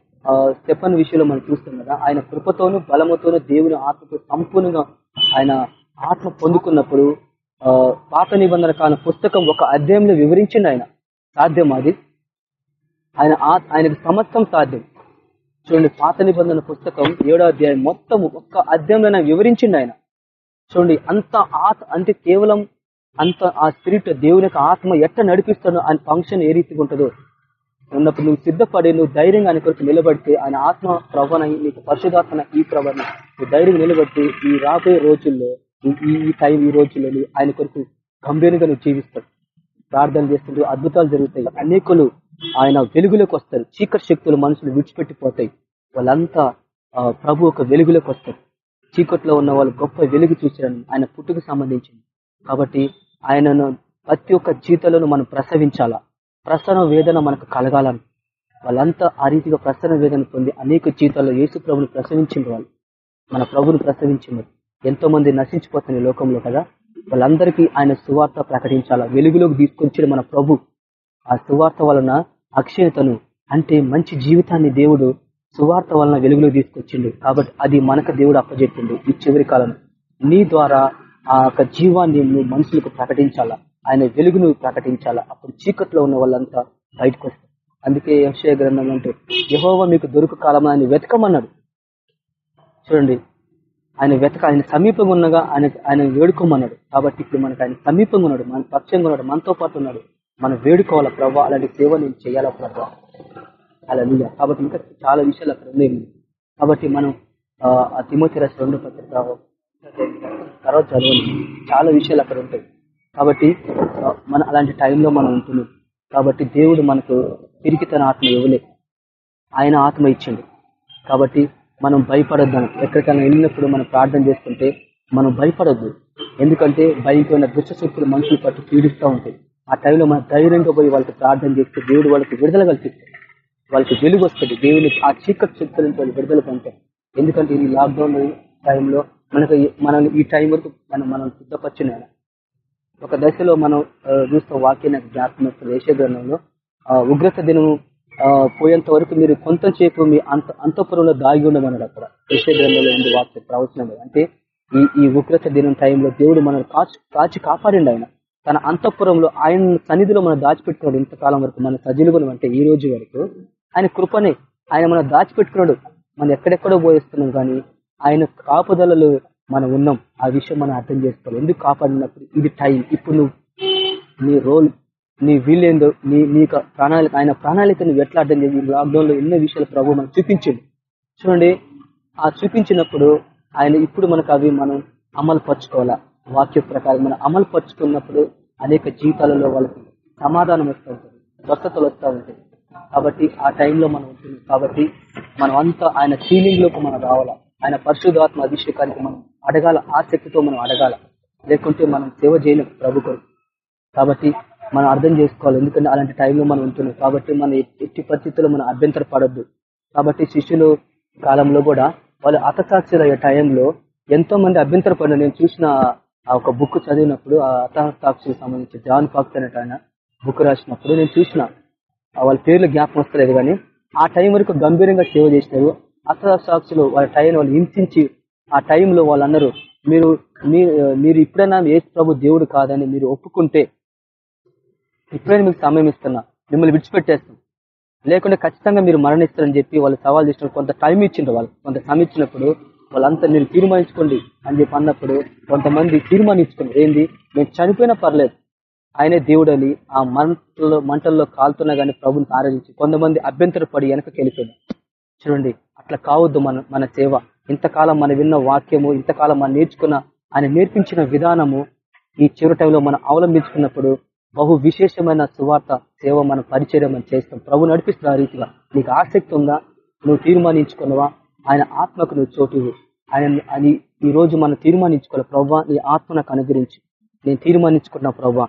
స్టెఫన్ విషయంలో మనం చూస్తాం కదా ఆయన కృపతోనూ బలముతోనూ దేవుని ఆత్మతో సంపూర్ణంగా ఆయన ఆత్మ పొందుకున్నప్పుడు ఆ, పాత నిబంధన కాలం పుస్తకం ఒక అధ్యాయంలో వివరించింది ఆయన. సాధ్యం అది? ఆయన ఆ- ఆయనకు సమస్తం సాధ్యం. చూడండి పాత నిబంధన పుస్తకం ఏడో అధ్యాయం మొత్తం ఒక్క అధ్యాయంలో వివరించింది ఆయన. చూడండి అంత ఆత్ అంటే కేవలం అంత ఆ స్పిరిట్ దేవుని యొక్క ఆత్మ ఎట్లా నడిపిస్తాడో ఆయన ఫంక్షన్ ఏ రీతిగా ఉంటుందో. ఉన్నప్పుడు నువ్వు సిద్ధపడి నువ్వు ధైర్యంగా ఆయన కొరకు నిలబడితే ఆయన ఆత్మ ప్రవణ నీకు పరిశుధాత్మ ఈ ప్రవణ. నువ్వు ధైర్యం నిలబడితే ఈ రాబోయే రోజుల్లో ఈ- టైం ఈ రోజుల్లో ఆయన కొరకు గంభీరంగా నువ్వు జీవిస్తావు. ప్రార్థన చేస్తుంటే అద్భుతాలు జరుగుతాయి. అనేకులు ఆయన వెలుగులోకి వస్తారు. చీకటి శక్తులు మనుషులు విడిచిపెట్టిపోతాయి. వాళ్ళంతా ప్రభు ఒక వెలుగులోకి వస్తారు. చీకట్లో ఉన్న వాళ్ళు గొప్ప వెలుగు చూసారని ఆయన పుట్టుకు సంబంధించింది. కాబట్టి ఆయనను ప్రతి ఒక్క జీవితంలోనూ మనం ప్రసవించాలా? ప్రసన్న వేదన మనకు కలగాలని. వాళ్ళంతా ఆ రీతిగా ప్రసన్న వేదన పొంది అనేక జీతాల్లో యేసు ప్రభుని ప్రసవించిన వాళ్ళు. మన ప్రభుని ప్రసవించింది ఎంతో మంది నశించిపోతున్న లోకంలో కదా. వాళ్ళందరికీ ఆయన సువార్త ప్రకటించాలా? వెలుగులోకి తీసుకొచ్చిన మన ప్రభు. ఆ సువార్త వలన అక్షయతను అంటే మంచి జీవితాన్ని దేవుడు సువార్త వలన వెలుగులో తీసుకొచ్చిండు. కాబట్టి అది మనకు దేవుడు అప్పజెప్పిండు ఈ చివరి కాలం. నీ ద్వారా ఆ యొక్క జీవాన్ని నువ్వు మనుషులకు ప్రకటించాలా? ఆయన వెలుగును ప్రకటించాలా? అప్పుడు చీకట్లో ఉన్న వాళ్ళంతా బయటకు వస్తారు. అందుకే యక్షయ గ్రంథం అంటే యహోవ మీకు దొరుకు కాలం ఆయన వెతకమన్నాడు. చూడండి ఆయన వెతక ఆయన సమీపంగా ఉన్నగా ఆయన ఆయన వేడుకోమన్నాడు. కాబట్టి ఇప్పుడు మనకు ఆయన సమీపంగా ఉన్నాడు మన పక్షంగా ఉన్నాడు మనతో పాటు ఉన్నాడు. మనం వేడుకోవాలా ప్రభావ అలాంటి సేవ నేను చేయాలా ప్రభావ అలా కాబట్టి ఇంకా చాలా విషయాలు అక్కడ ఉన్నాయి. కాబట్టి మనం ఆ, తిమోతి రాసి రెండు పత్రిక తర్వాత చదవండి. చాలా విషయాలు అక్కడ ఉంటాయి. కాబట్టి మన అలాంటి టైంలో మనం ఉంటున్నాం. కాబట్టి దేవుడు మనకు తిరిగి తన ఆత్మ ఇవ్వలే. ఆయన ఆత్మ ఇచ్చిండు. కాబట్టి మనం భయపడొద్దాం ఎక్కడికైనా వెళ్ళినప్పుడు మనం ప్రార్థన చేసుకుంటే మనం భయపడొద్దు. ఎందుకంటే భయంకరమైన దుష్ట శక్తులు మనుషులు పట్టు పీడిస్తూ ఉంటాయి. ఆ టైంలో మనం ధైర్యంగా పోయి వాళ్ళకి ప్రార్థన చేస్తే దేవుడు వాళ్ళకి విడుదల కల్పిస్తాడు. వాళ్ళకి వెలుగు వస్తుంది. దేవుని ఆ చీకటి శక్తుల నుంచి వాళ్ళు విడుదల పొందుతారు ఎందుకంటే ఈ లాక్డౌన్ టైంలో మనకు మనల్ని ఈ టైం వరకు మనం మనం సిద్ధపరిచిన ఒక దశలో మనం ఆ, చూస్తే వాక్యం నాకు జ్ఞాపకం వస్తుంది. గ్రంథంలో ఆ, ఉగ్రత దినం ఆ, పోయేంత వరకు మీరు కొంతసేపు మీ అంత అంతఃపురంలో దాగి ఉండమన్నాడు అక్కడ. యెషయా గ్రంథంలో ఉంది వాక్య ప్రవచనం. అంటే ఈ ఈ ఉగ్రత దినం టైంలో దేవుడు మనల్ని కాచి కాచి కాపాడిండు ఆయన. తన అంతఃపురంలో ఆయన సన్నిధిలో మనం దాచిపెట్టుకున్నాడు ఇంతకాలం వరకు మన సజీలుగుణం అంటే ఈ రోజు వరకు. ఆయన కృపనే ఆయన మనం దాచిపెట్టుకున్నాడు. మనం ఎక్కడెక్కడో బోధిస్తున్నాం కానీ ఆయన కాపుదలలో మనం ఉన్నాం. ఆ విషయం మనం అర్థం చేసుకోవాలి. ఎందుకు కాపాడినప్పుడు? ఇది టైం. ఇప్పుడు నువ్వు నీ రోల్ నీ వీళ్ళేందో నీ నీ ప్రణాళిక ఆయన ప్రణాళిక నువ్వు ఎట్లా అర్థం చేసి లాక్డౌన్లో ఎన్నో విషయాలు ప్రభు మనకు చూపించింది చూడండి ఆ చూపించినప్పుడు ఆయన ఇప్పుడు మనకు అవి మనం అమలు పరచుకోవాలా వాక్య ప్రకారం మనం అమలు పరుచుకున్నప్పుడు అనేక జీవితాలలో వాళ్ళకి సమాధానం వస్తూ ఉంటుంది స్వస్థతలు వస్తూ ఉంటాయి. కాబట్టి ఆ టైంలో మనం ఉంటుంది. కాబట్టి మనం అంతా ఆయన ఫీలింగ్లోకి మనం రావాలా? ఆయన పరిశుధాత్మ అభిషేకానికి మనం అడగాల? ఆసక్తితో మనం అడగాల? లేకుంటే మనం సేవ చేయలేం ప్రభు కొరకు. కాబట్టి మనం అర్థం చేసుకోవాలి. ఎందుకంటే అలాంటి టైంలో మనం ఉంటున్నాం. కాబట్టి మన ఎట్టి పరిస్థితుల్లో మనం అభ్యంతర పడద్దు కాబట్టి శిష్యులు కాలంలో కూడా వాళ్ళు అతసాక్షులయ్యే టైంలో ఎంతో మంది అభ్యంతర పడిన నేను చూసిన ఆ ఒక బుక్ చదివినప్పుడు ఆ అతసాక్షులకు సంబంధించి జాన్ ఫాక్స్ అనేట ఆయన బుక్ రాసినప్పుడు నేను చూసిన. వాళ్ళ పేర్లు జ్ఞాపకం వస్తలేదు కానీ ఆ టైం వరకు గంభీరంగా సేవ చేసినారు. అతహస్తాక్షులు వాళ్ళ టైం వాళ్ళు హింసించి ఆ టైంలో వాళ్ళు అన్నారు మీరు మీ- మీరు ఇప్పుడైనా ఏసు ప్రభు దేవుడు కాదని మీరు ఒప్పుకుంటే ఇప్పుడైనా మీకు సమయం ఇస్తున్నా. మిమ్మల్ని విడిచిపెట్టేస్తాం. లేకుంటే ఖచ్చితంగా మీరు మరణిస్తారని చెప్పి వాళ్ళు సవాల్ చేసినప్పుడు కొంత టైం ఇచ్చిండ్రు వాళ్ళు. కొంత సమయం ఇచ్చినప్పుడు వాళ్ళంతా మీరు తీర్మానించుకోండి అని చెప్పి అన్నప్పుడు కొంతమంది తీర్మానించుకున్నారు. ఏంది? మేము చనిపోయినా పర్లేదు. ఆయనే దేవుడని ఆ మంటల్లో మంటల్లో కాలుతున్నా కానీ ప్రభుని ఆరాధించి కొంతమంది అభ్యంతర పడి వెనకకి చూడండి అట్లా కావద్దు మన మన సేవ. ఇంతకాలం మనం విన్న వాక్యము ఇంతకాలం మనం నేర్చుకున్న ఆయన నేర్పించిన విధానము ఈ చివరి టైంలో మనం అవలంబించుకున్నప్పుడు బహు విశేషమైన సువార్త సేవ మనం పరిచయం మనం చేస్తాం. ప్రభు నడిపిస్తున్న రీతిగా. నీకు ఆసక్తి ఉందా? నువ్వు తీర్మానించుకున్నావా? ఆయన ఆత్మకు నువ్వు చోటు ఆయన అది ఈ రోజు మనం తీర్మానించుకోవాలి. ప్రభా నీ ఆత్మ నాకు అనుగ్రహించు. నేను తీర్మానించుకున్న ప్రవ్వా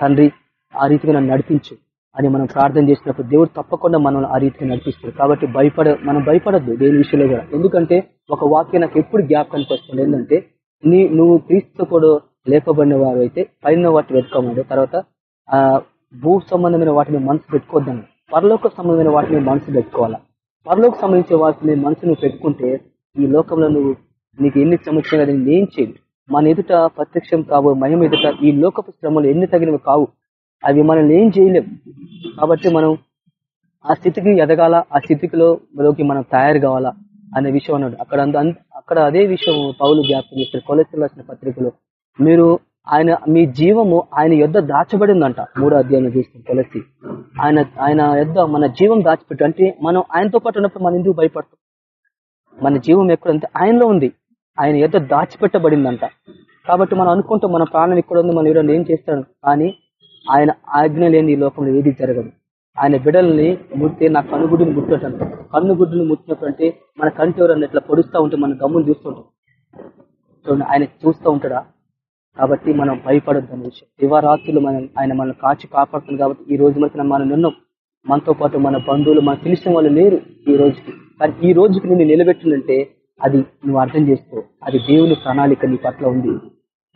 తండ్రి ఆ రీతిగా నన్ను నడిపించు అని మనం ప్రార్థన చేసినప్పుడు దేవుడు తప్పకుండా మనం ఆ రీతిగా నడిపిస్తాడు. కాబట్టి భయపడ మనం భయపడద్దు దేని విషయంలో కూడా. ఎందుకంటే ఒక వాక్యం నాకు ఎప్పుడు జ్ఞాపకానికి వస్తుంది ఏంటంటే నీ నువ్వు క్రీస్తు కూడా లేపబడిన వారు అయితే పైన వాటి వెతుకోమన్నాడు తర్వాత ఆ భూ సంబంధమైన వాటిని మనసు పెట్టుకోవద్దాను పరలోక సంబంధమైన వాటిని మనసు పెట్టుకోవాలా? పరలోకి సంబంధించిన వాటిని మనసు నువ్వు పెట్టుకుంటే ఈ లోకంలో నువ్వు నీకు ఎన్ని సంవత్సరాలు అది నేను చేయదు మన ఎదుట ప్రత్యక్షం కావు మహిమ ఎదుట ఈ లోకపు శ్రమలు ఎన్ని తగినవి కావు. అవి మనల్ని ఏం చేయలేం కాబట్టి మనం ఆ స్థితికి ఎదగాల ఆ స్థితికిలోకి మనం తయారు కావాలా అనే విషయం అన్నాడు. అక్కడ అక్కడ అదే విషయం పౌలు జ్ఞాపకం చేస్తారు కొలెస్ట్రాల్ రాసిన పత్రికలో మీరు ఆయన మీ జీవము ఆయన యొద్ దాచబడి ఉందంట మూడో అధ్యాయం చూస్తాం కొలసి ఆయన ఆయన యొద్ మన జీవం దాచిపెట్టు. అంటే మనం ఆయనతో పాటు ఉన్నప్పుడు మనం ఎందుకు భయపడతాం? మన జీవం ఎక్కడంటే ఆయనలో ఉంది. ఆయన ఎద్ద దాచిపెట్టబడిందంట. కాబట్టి మనం అనుకుంటాం మన ప్రాణం ఇక్కడ ఉంది మన ఎవరైనా ఏం చేస్తాడు కానీ ఆయన ఆజ్ఞ లేని ఈ లోకంలో ఏది జరగదు. ఆయన బిడల్ని ముడితే నా కనుగుడ్డుని ముట్టటంట కన్నుగుడ్డుని ముట్టినప్పుడు అంటే మన కంటి ఎవరన్నా ఇట్లా పొడుస్తూ ఉంటే మన గమ్మును చూస్తుంటాం చూడండి ఆయన చూస్తూ ఉంటాడా? కాబట్టి మనం భయపడద్దు అనే విషయం. దివారాత్రులు మనం ఆయన మనల్ని కాచి కాపాడుతుంది కాబట్టి ఈ రోజు మధ్య మనం నిన్నాం మనతో పాటు మన బంధువులు మన తెలిసిన వాళ్ళు లేరు ఈ రోజుకి. మరి ఈ రోజుకి నిన్ను నిలబెట్టినంటే అది నువ్వు అర్థం చేసుకో. అది దేవుని ప్రణాళిక నీ పట్ల ఉంది.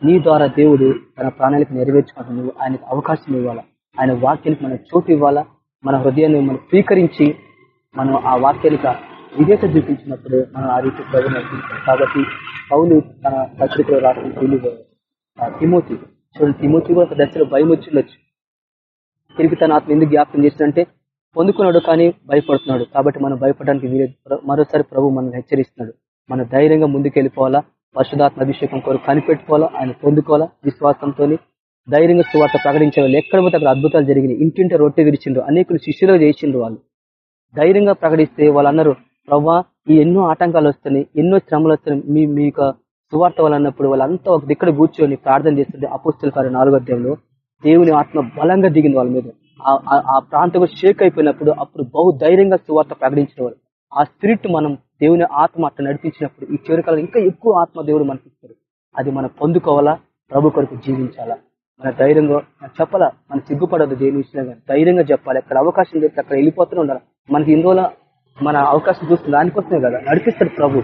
నీ ద్వారా దేవుడు తన ప్రణాళిక నెరవేర్చుకోవడం నువ్వు ఆయనకు అవకాశం ఇవ్వాలా? ఆయన వాక్యానికి మనం చోటు ఇవ్వాలా? మన హృదయాన్ని మనం స్వీకరించి మనం ఆ వాక్యానికి విధేత చూపించినప్పుడు మనం ఆ రీతి ప్రభు నడిపించాం. కాబట్టి పౌలు తన పత్రికలో రాసిన తెలుగు తిమోతి చూడండి తిమోతి కూడా ఒక దశలో భయం వచ్చిండొచ్చు తిరిగి తన ఆత్మ ఎందుకు జ్ఞాపకం చేసిందంటే పొందుకున్నాడు కానీ భయపడుతున్నాడు. కాబట్టి మనం భయపడడానికి వీరే మరోసారి ప్రభు మనం హెచ్చరిస్తున్నాడు. మన ధైర్యంగా ముందుకెళ్ళిపోవాలా? పరిశుధాత్మ అభిషేకం కొరకు కనిపెట్టుకోవాలా? ఆయన పొందుకోవాలా? విశ్వాసంతో ధైర్యంగా సువార్త ప్రకటించే వాళ్ళు ఎక్కడ పోతే అక్కడ అద్భుతాలు జరిగినాయి. ఇంటింటి రొట్టె విరిచిండ్రు. అనేకులు శిష్యులు చేసిండ్రు వాళ్ళు. ధైర్యంగా ప్రకటిస్తే వాళ్ళందరూ ప్రవ్వా ఈ ఎన్నో ఆటంకాలు వస్తున్నాయి. ఎన్నో శ్రమలు వస్తున్నాయి. మీ మీ యొక్క సువార్త వాళ్ళన్నప్పుడు వాళ్ళంతా ఒక దిక్కడ కూర్చొని ప్రార్థన చేస్తుంటే అపోస్తుల కార్య నాలుగో అధ్యాయంలో దేవుని ఆత్మ బలంగా దిగింది వాళ్ళ మీద. ఆ- ఆ- ప్రాంతం షేక్ అయిపోయినప్పుడు అప్పుడు బహు ధైర్యంగా సువార్త ప్రకటించిన ఆ స్పిరిట్ మనం దేవుని ఆత్మ అట్లా నడిపించినప్పుడు ఈ చివరికాలం ఇంకా ఎక్కువ ఆత్మ దేవుడు మనకి ఇస్తారు అది మనం పొందుకోవాలా? ప్రభు కొరకు జీవించాలా? మన ధైర్యంగా చెప్పాలా? మనం సిగ్గుపడదు దేని విషయంలో కానీ. ధైర్యంగా చెప్పాలి? ఎక్కడ అవకాశం దొరికితే అక్కడ వెళ్ళిపోతూనే ఉండాలి? మనకి ఇన్ని రోజుల మన అవకాశం చూస్తుంది దానికోసమే కదా. నడిపిస్తాడు ప్రభు.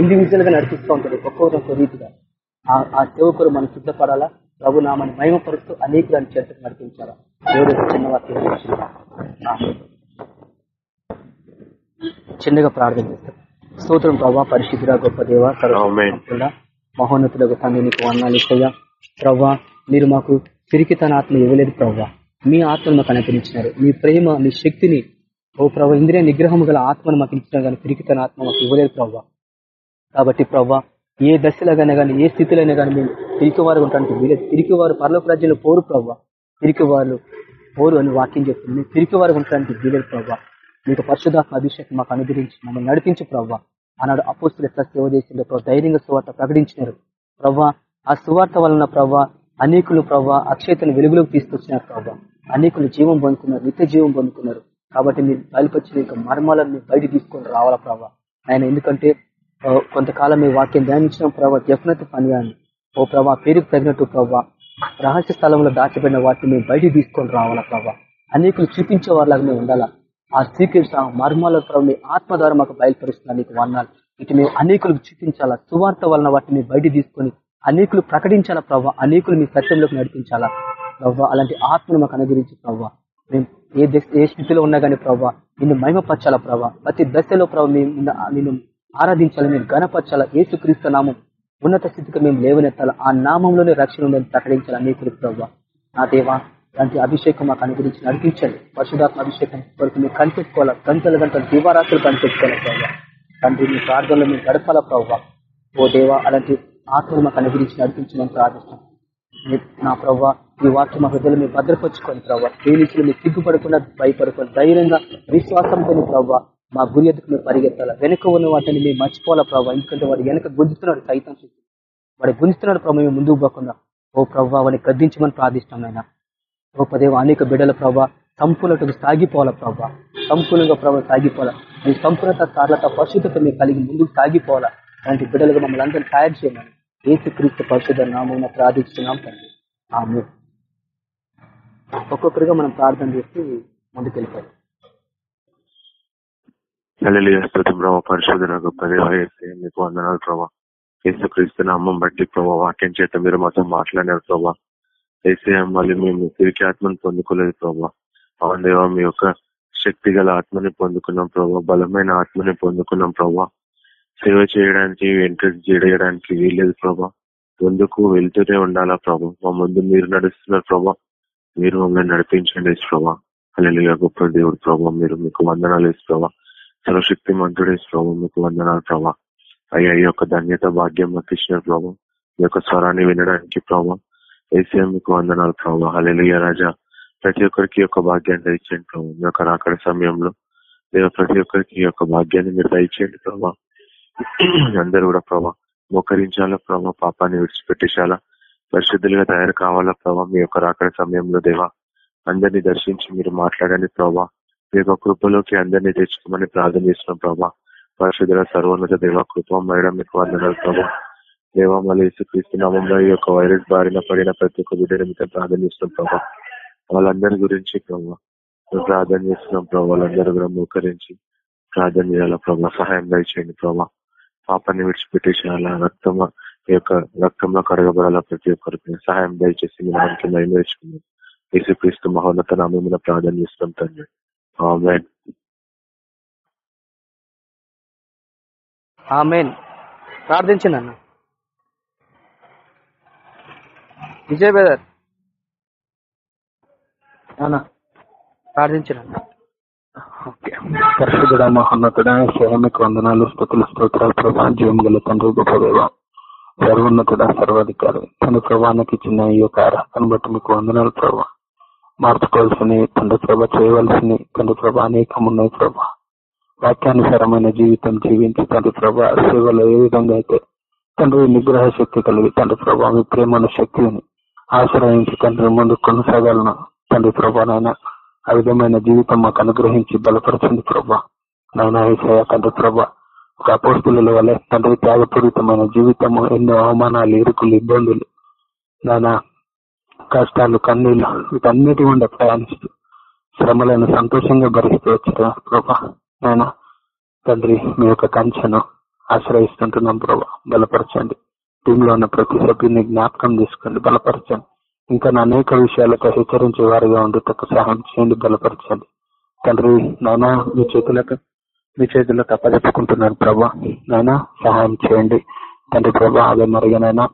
ఇండివిజువల్గా నడిపిస్తూ ఉంటాడు ఒక్కొక్క రీతిగా. ఆ- ఆ సేవకులు మనం సిద్ధపడాలా? ప్రభు నామని మహిమపరుస్తూ అనేకులను చేతకు నడిపించాలా? దేవుడు చిన్న వాక్యం. చిన్నగా ప్రార్థన చేస్తాం. స్తోత్రం ప్రభా పరిశుద్ధుడ గొప్ప దేవ మహోన్నతులకు తండ్రి నీకు వందనాలు ఇస్తాయా? ప్రవ్వా మీరు మాకు తిరిగి తన ఆత్మ ఇవ్వలేదు ప్రవ్వా మీ ఆత్మను మాకు అనుగ్రహించినారు. మీ ప్రేమ మీ శక్తిని ఓ ప్రభా ఇంద్రియ నిగ్రహము గల ఆత్మను మాకు ఇచ్చినారు కానీ తిరిగి తన ఆత్మ మాకు ఇవ్వలేదు ప్రవ్వా కాబట్టి ప్రవ్వా ఏ దశలోగైనా కానీ ఏ స్థితిలోనే కానీ మేము తిరిగి వారు ఉంటానికి వీలేదు తిరిగి వారు పర్లోక రాజ్యంలో పోరు ప్రవ్వా. తిరిగి వారు పోరు అని వాక్యం చెప్తుంది. మేము తిరిగి వారు ఉండడానికి వీలేదు ప్రవ్వా. మీకు పరిశుధాత్మ అభిషేకం మాకు అనుగ్రహించి మమ్మల్ని నడిపించు ప్రవ్వా. ఆనాడు అపోస్తులు ఎట్లా సేవ చేసిందో ప్రభు ధైర్యంగా సువార్త ప్రకటించినారు. ప్రవ్వా ఆ సువార్త వలన ప్రవ్వా అనేకులు ప్రవ్వా అక్షయతను వెలుగులోకి తీసుకొచ్చినారు ప్రవ్వా. అనేకులు జీవం పొందుకున్నారు నిత్య జీవం పొందుకున్నారు. కాబట్టి మీరు బయలుపరిచిన యొక్క మర్మాలను మీరు బయట తీసుకొని రావాలా ప్రవ్వా? ఆయన ఎందుకంటే కొంతకాలం మీ వాక్యం ధ్యానించిన ప్రభావ డెఫినెట్ పని ఓ ప్రభా పేరుకు తగినట్టు ప్రభావ రహస్య స్థలంలో దాచిపోయిన వాటిని మేము బయటికి తీసుకొని రావాలా ప్రభావ అనేకులు చూపించే వారిలాగా మేము ఉండాలా? ఆ సీక్రెట్స్ ఆ మర్మాల ప్రభావ మీ ఆత్మ ద్వారా మాకు బయలుపరుస్తున్నా నీకు వర్ణాలు ఇటు మేము అనేకులకు చూపించాలా? సువార్త వలన వాటిని బయట తీసుకొని అనేకులు ప్రకటించాలా ప్రభావ అనేకులు మీ సత్యంలోకి నడిపించాలా? ప్రభావ అలాంటి ఆత్మను మాకు అనుగ్రహించి ప్రభావ మేము ఏ దశ ఏ స్థితిలో ఉన్నా కానీ ప్రభావ నిన్ను మహిమపరచాలా ప్రభావ ప్రతి దశలో ప్రభావ నిన్ను ఆరాధించాలా నేను గణపరచాలా ఏసుక్రీస్తు నామం. ఉన్నత స్థితికి మేము లేవనెత్తాలా? ఆ నామంలోనే రక్షణ మేము ప్రకటించాలి? అనేకులు ప్రభావ నా దేవా అలాంటి అభిషేకం మాకు అనుగురించి నడిపించండి. పరిశుధాత్మ అభిషేకం కొరకు మీరు కనిపెట్టుకోవాలా? గంటల గంటల దీవారాత్రులు కనిపెట్టుకోవాలి ప్రభావ తండ్రి మీ ప్రార్థనలో మేము గడపాలా ప్రభావ ఓ దేవా అలాంటి ఆత్మను మాకు అనుగురించి నడిపించమని ప్రార్థిస్తాం నా ప్రవ్వ ఈ వాక్యం మా హృదయలు మీరు భద్రపరచుకోండి ప్రవ్వ. దేనిలో మీరు సిగ్గుపడకుండా భయపడకుండా ధైర్యంగా విశ్వాసంతో ప్రవ్వ. మా గురి ఎదుకు మీరు పరిగెత్తాలా? వెనుక ఉన్న వాటిని మీరు మర్చిపోవాలా ప్రభావ ఎందుకంటే వాడు వెనక గుంజుతున్నాడు సైతం చూసి. వాడు గుంజుతున్నాడు ప్రభావ మేము ముందుకు పోకుండా. ఓ ప్రభావ వాడిని గద్దించమని ప్రార్థిస్తాం ఆయన అనేక బిడ్డల ప్రభావ సంపూర్ణతకు సాగిపోవాలా ప్రభావ సంపూర్ణంగా ప్రభావ సాగిపోవాలా? మీ సంపూర్ణత సార్లత పరిశుద్ధత మీరు కలిగి ముందుకు సాగిపోవాలా? అలాంటి బిడ్డలుగా మమ్మల్ని అందరినీ తయారు చేయమని ఏసుక్రీస్తు పరిశుద్ధ నామం ప్రార్థిస్తున్నాం తండ్రి. ఆమె ఒక్కొక్కరిగా మనం ప్రార్థన చేసి ముందుకు వెళ్ళిపోయాం స్తోత్రం ప్రభావ పరిశోధన గొప్ప మీకు వందనాలు ప్రభావ క్రీస్తున్న అమ్మం బట్టి ప్రభావ వాక్యం చేత మీరు మాతో మాట్లాడారు ప్రభావ ఏసే మళ్ళీ మేము తిరిగి ఆత్మను పొందుకోలేదు ప్రభావ అవును దేవా మీ యొక్క శక్తి గల ఆత్మని పొందుకున్నాం ప్రభావ బలమైన ఆత్మని పొందుకున్నాం ప్రభావ సేవ చేయడానికి ఎంకరేజ్ చేయడానికి వీల్లేదు ప్రభా. ముందుకు వెళ్తూనే ఉండాలా ప్రభా. మా ముందు మీరు నడుస్తున్నారు ప్రభా. మీరు మమ్మల్ని నడిపించండి ప్రభా. హల్లెలూయా గొప్ప దేవుడు ప్రభా. మీరు మీకు వందనాలు యేసు ప్రభా. సర్వశక్తి మంతుడే ప్రభావ మీకు వందనాలు ప్రభా అయ్యా ఈ యొక్క ధన్యత భాగ్యం మాకు ఇచ్చిన ప్రభావ ఈ యొక్క స్వరాన్ని వినడానికి ప్రభావ ఏసీఎం మీకు వందనాలు ప్రభావ హల్లెలూయా రాజా. ప్రతి ఒక్కరికి యొక్క భాగ్యాన్ని దయచేయండి ప్రభావ మీ యొక్క రాకడ సమయంలో లేదా ప్రతి ఒక్కరికి ఈ యొక్క భాగ్యాన్ని మీరు దయచేయండి ప్రభా. అందరూ కూడా ప్రభా మోకరించాలా ప్రభా? పాపాన్ని విడిచిపెట్టేశాలా? పరిశుద్ధులుగా తయారు కావాలా ప్రభావ మీ యొక్క రాకడ సమయంలో దేవా అందరినీ దర్శించి మీరు మాట్లాడండి ప్రభావ దేవ కృపలోకి అందరినీ తెచ్చుకోమని ప్రార్థన చేస్తున్నాం ప్రభా. పరిశుద్ధ సర్వోన్నత దేవ కృప మేడం మీకు వందనాలు ప్రభా. దేవ మళ్ళీ క్రీస్తు ఈ యొక్క వైరస్ బారిన పడిన ప్రతి ఒక్క బిడ్డని మీద ప్రార్థన చేస్తున్నాం ప్రభా. వాళ్ళందరి గురించి ప్రభా ప్రార్థన చేస్తున్నాం ప్రభా. వాళ్ళందరూ కూడా మోకరించి ప్రార్థన చేయాల ప్రభా. సహాయం దయచేయండి ప్రభా. పాపాన్ని విడిచిపెట్టేసేయాలా రక్తం ఈ యొక్క రక్తంలో కడగబడాల ప్రతి ఒక్కరికి. సహాయం దయచేసి మీ నామకి మైమేర్చుకుందాం యేసుక్రీస్తు మహోన్నత మీద ప్రార్థన చేస్తున్నాం తండ్రి. ఆమేన్. ఆమెన్. ప్రార్థించండి అన్న విజయ్ బ్రదర్. అన్న ప్రార్థించండి అన్న ఓకే. పరిశుద్ధుడ మహోన్నతుడ సేవకు వందనాలు స్థుతులు స్తోత్రాలు ప్రభా జీవం గల తండ్రి గొప్ప దేవ సర్వోన్నతుడ సర్వాధికారి. తండ్రి ప్రభానికి ఇచ్చిన ఈ యొక్క అర్హతను బట్టి మీకు వందనాలు ప్రభా. మార్చుకోవాల్సిన తండ్రి ప్రభ చేయవలసిన తండ్రి ప్రభ. అనేకం ఉన్నాయి ప్రభ వాక్యానుసారమైన జీవితం జీవించి తండ్రి ప్రభ సేవలో ఏ విధంగా అయితే తండ్రి నిగ్రహ శక్తి కలిగి తండ్రి ప్రభ మీ ప్రేమను శక్తిని ఆశ్రయించి తండ్రి ముందు కొనసాగాలను తండ్రి ప్రభా నాయన ఆ విధమైన జీవితం మాకు అనుగ్రహించి బలపరచండి ప్రభా. నాయన ఏసయ తండ్రి ప్రభ ఒక అపోస్తుల వల్ల తండ్రి త్యాగపూరితమైన జీవితము ఎన్నో అవమానాలు ఇరుకులు ఇబ్బందులు. నాయన కష్టాలు కన్నీళ్ళు వీటన్నిటి ఉండే ప్రయాణిస్తూ శ్రమలను సంతోషంగా భరిస్తూ వచ్చారు ప్రభా. నాయన తండ్రి మీ యొక్క కంచెను ఆశ్రయిస్తుంటున్నాం ప్రభా. బలపరచండి. టీంలో ఉన్న ప్రతి సభ్యుని జ్ఞాపకం చేసుకోండి బలపరచండి. ఇంకా నా అనేక విషయాలతో హెచ్చరించే వారిగా ఉండుటకు సహాయం చేయండి బలపరచండి. తండ్రి నానా మీ చేతులకు మీ చేతులకు అప్పచెప్పుకుంటున్నాను ప్రభా. నైనా సహాయం చేయండి. తండ్రి ప్రభా అదే మరిగనైనా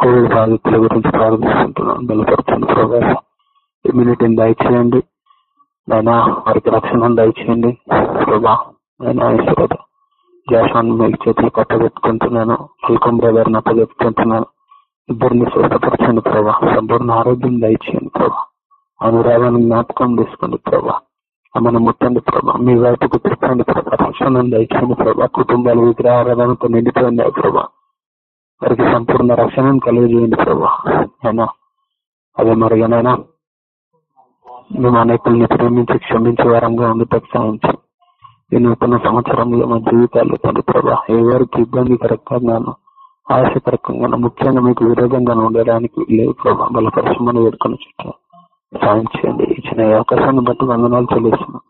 కోవిడ్ బాధితుల గురించి ప్రారంభిస్తుంటున్నాను బలపరచండి ప్రభావ ఇమ్యూనిటీని దయచేయండి. అయినా వారికి రక్షణను దయచేయండి. ప్రభా అయినా ఈశ్వరత మీ చేతులు కట్టబెట్టుకుంటున్నాను అల్కం బ్రదర్ అప్పచెప్పుకుంటున్నాను ఇద్దరిని స్వస్థపరచండి ప్రభా. సంపూర్ణ ఆరోగ్యం దయచేయండి ప్రభా. అనురాగాన్ని జ్ఞాపకం తీసుకోండి ప్రభా. మన ముట్టండి ప్రభా. మీ వైపుకు తిప్పండి ప్రభా. రక్షణ దయచేయండి ప్రభా. కుటుంబాలు విగ్రహారాధనతో నిండిపోయినాయి ప్రభా. వారికి సంపూర్ణ రక్షణను కలిగజేయండి ప్రభా. అయినా అదే మరిగానైనా మేము అనేకుల్ని ప్రేమించి క్షమించే వారంగా ఉండటం సాధించి ఈ నూతన సంవత్సరంలో మా జీవితాలు తండ్రి ప్రభా ఎవరికి ఇబ్బందికరంగాను ఆశకరకంగా ముఖ్యంగా మీకు విరోధంగా ఉండడానికి లేవు ప్రభా బలపరచమని వేడుకొని చుట్టూ సాయం చేయండి. ఇచ్చిన అవకాశాన్ని బట్టి వందనాలు చెల్లిస్తున్నాం.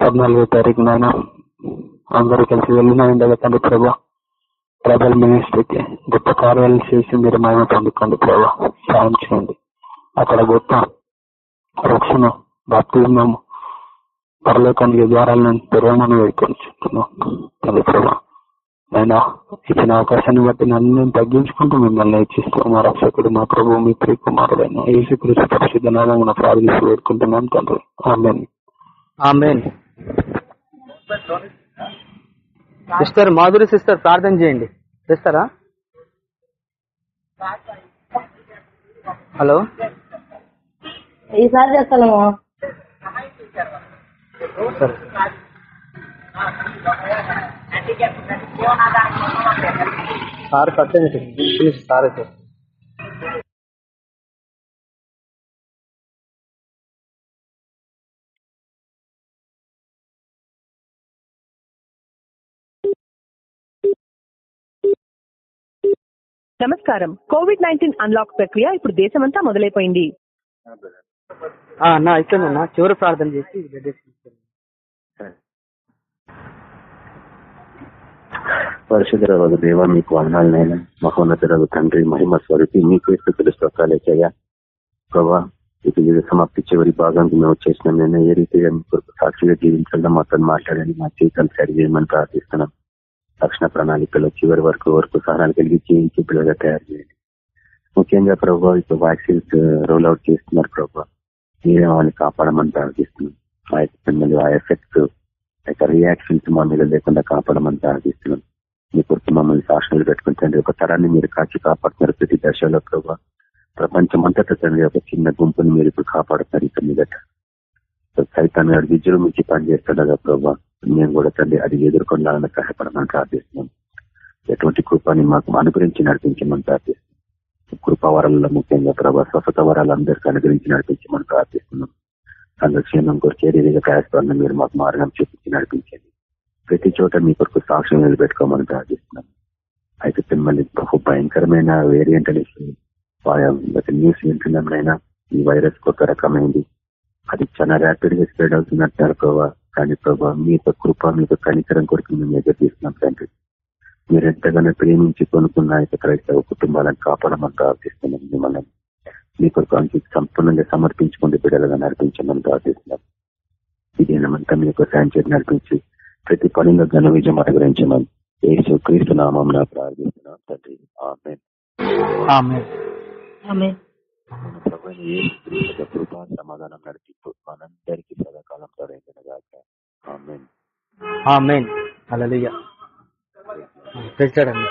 పద్నాలుగో తారీఖు నాయన అందరూ కలిసి వెళ్ళిన ఉండగా తండ్రి ప్రభా ట్రైబల్ మినిస్ట్రీకి గొప్ప కార్యాలు చేసి మీరు మహిమ పొందుకోండి ప్రభా. సాయం చేయండి. అక్కడ గొప్ప రక్షణ బాప్తిజము పరలోకానికి ద్వారాలను తెరవమని వేడుకొని చెప్తున్నాం. తండ్రి ప్రభా. ఆయన ఇచ్చిన అవకాశాన్ని బట్టి నన్ను నేను తగ్గించుకుంటూ మిమ్మల్ని ఇచ్చిస్తూ మా రక్షకుడు మా ప్రభు మీ ప్రియ కుమారుడైన యేసు కృష్ణ పరిశుద్ధ నామమున ప్రార్థిస్తూ వేడుకుంటున్నాం తండ్రి. ఆమె ఆమెన్. సిస్టర్ మాధురి సిస్టర్ ప్రార్థన చేయండి. చేస్తారా హలో? ఈసారి చేస్తాను సరే. సార్ కట్టండి సార్ అయితే. నమస్కారం. కోవిడ్ నైన్టీన్ అన్లాక్ ప్రక్రియ ఇప్పుడు దేశమంతా మొదలైపోయింది. ఆ, అన్న అయిపోయిందన్న చివరి ప్రార్థన చేసి గడ్డేసుకుంటాను. పరిశుద్ధ దేవ మీకు వందాలనైనా మహోన్నతులకు తండ్రి మహిమ స్వరూపి మీకు స్థితులు స్తోత్రాలేకయ్యా ప్రభా ఇక సమాప్తి చివరి భాగానికి మేము వచ్చేసినాం నేను ఏ రీతిగా సాక్షిగా జీవించాలని మాతో మాట్లాడండి. మా జీవితాలు సరి చేయమని ప్రార్థిస్తున్నాం. రక్షణ ప్రణాళికలో చివరి వరకు వరకు సహనాలు కలిగి జీవించి పిల్లలుగా తయారు చేయండి. ముఖ్యంగా ప్రభావ ఇప్పుడు వ్యాక్సిన్స్ రోల్ అవుట్ చేస్తున్నారు ప్రభావ మీరే వాళ్ళని కాపాడమని ప్రార్థిస్తున్నాం. ఆ యొక్క మిమ్మల్ని ఆ ఎఫెక్ట్స్ యొక్క రియాక్షన్స్ మా మీద లేకుండా కాపాడమని ప్రార్థిస్తున్నాం. మీ కొరకు మమ్మల్ని సాక్షులు పెట్టుకుని ఒక తరాన్ని మీరు కాచి కాపాడుతున్నారు ప్రతి దశలో ప్రభావ ప్రపంచం అంతటా తండ్రి ఒక చిన్న గుంపుని మీరు ఇప్పుడు కాపాడుతున్నారు ఇక మీదట సైతాన్ని గారు విజృంభించి పనిచేస్తుండగా ప్రభావ మేము కూడా తండ్రి అది ఎదుర్కొనాలని సహాయపడమని ప్రార్థిస్తున్నాం. ఎటువంటి కృపాని మాకు అనుగ్రహించి నడిపించమని ప్రార్థిస్తున్నాం. కృపా వరాలలో ముఖ్యంగా ప్రభా స్వస్థత వరాలు అందరికీ అనుగ్రహించి నడిపించమని ప్రార్థిస్తున్నాం. సంఘక్షేమం కొరకు ఏ రీతిగా ప్రయాసపడిన మీరు మాకు మార్గం చూపించి నడిపించండి. ప్రతి చోట మీ కొరకు సాక్ష్యం నిలబెట్టుకోమని ప్రార్థిస్తున్నాం. అయితే మిమ్మల్ని బహు భయంకరమైన వేరియంట్ అనేసి న్యూస్ అయినా ఈ వైరస్ కొత్త రకమైంది. అది చాలా ర్యాపిడ్గా స్ప్రెడ్ అవుతున్నట్టు ప్రభావ కానీ ప్రభావ మీ యొక్క కృప మీ యొక్క కనికరం కొరకు మేము ఎదురు తీస్తున్నాం తండ్రి. మీరు ఎంతగానో ప్రేమించి కొనుక్కున్న యొక్క క్రైస్తవ కుటుంబాలను కాపాడమని ప్రార్థిస్తున్నాం. మిమ్మల్ని మీ కొరకు అంకి సంపూర్ణంగా సమర్పించుకుంటే బిడ్డలుగా నడిపించమని ప్రార్థిస్తున్నాం. ఇది మనమంతా మీ యొక్క సాయం చేసి నడిపించి ప్రతి పనిలో ఘన విజయం అనుగ్రహించమని యేసు క్రీస్తు నామం ప్రార్థిస్తున్నాం తండ్రి. ఆమె ఆమేన్. ఆమేన్. మన ప్రభుత్వ ఏ క్రీస్తు కృప సమాధానం నడిపింపు మనందరికీ సదాకాలం తొడైందని కాక ఆమెన్. ఆమెన్ అలలియ తెచ్చాడండి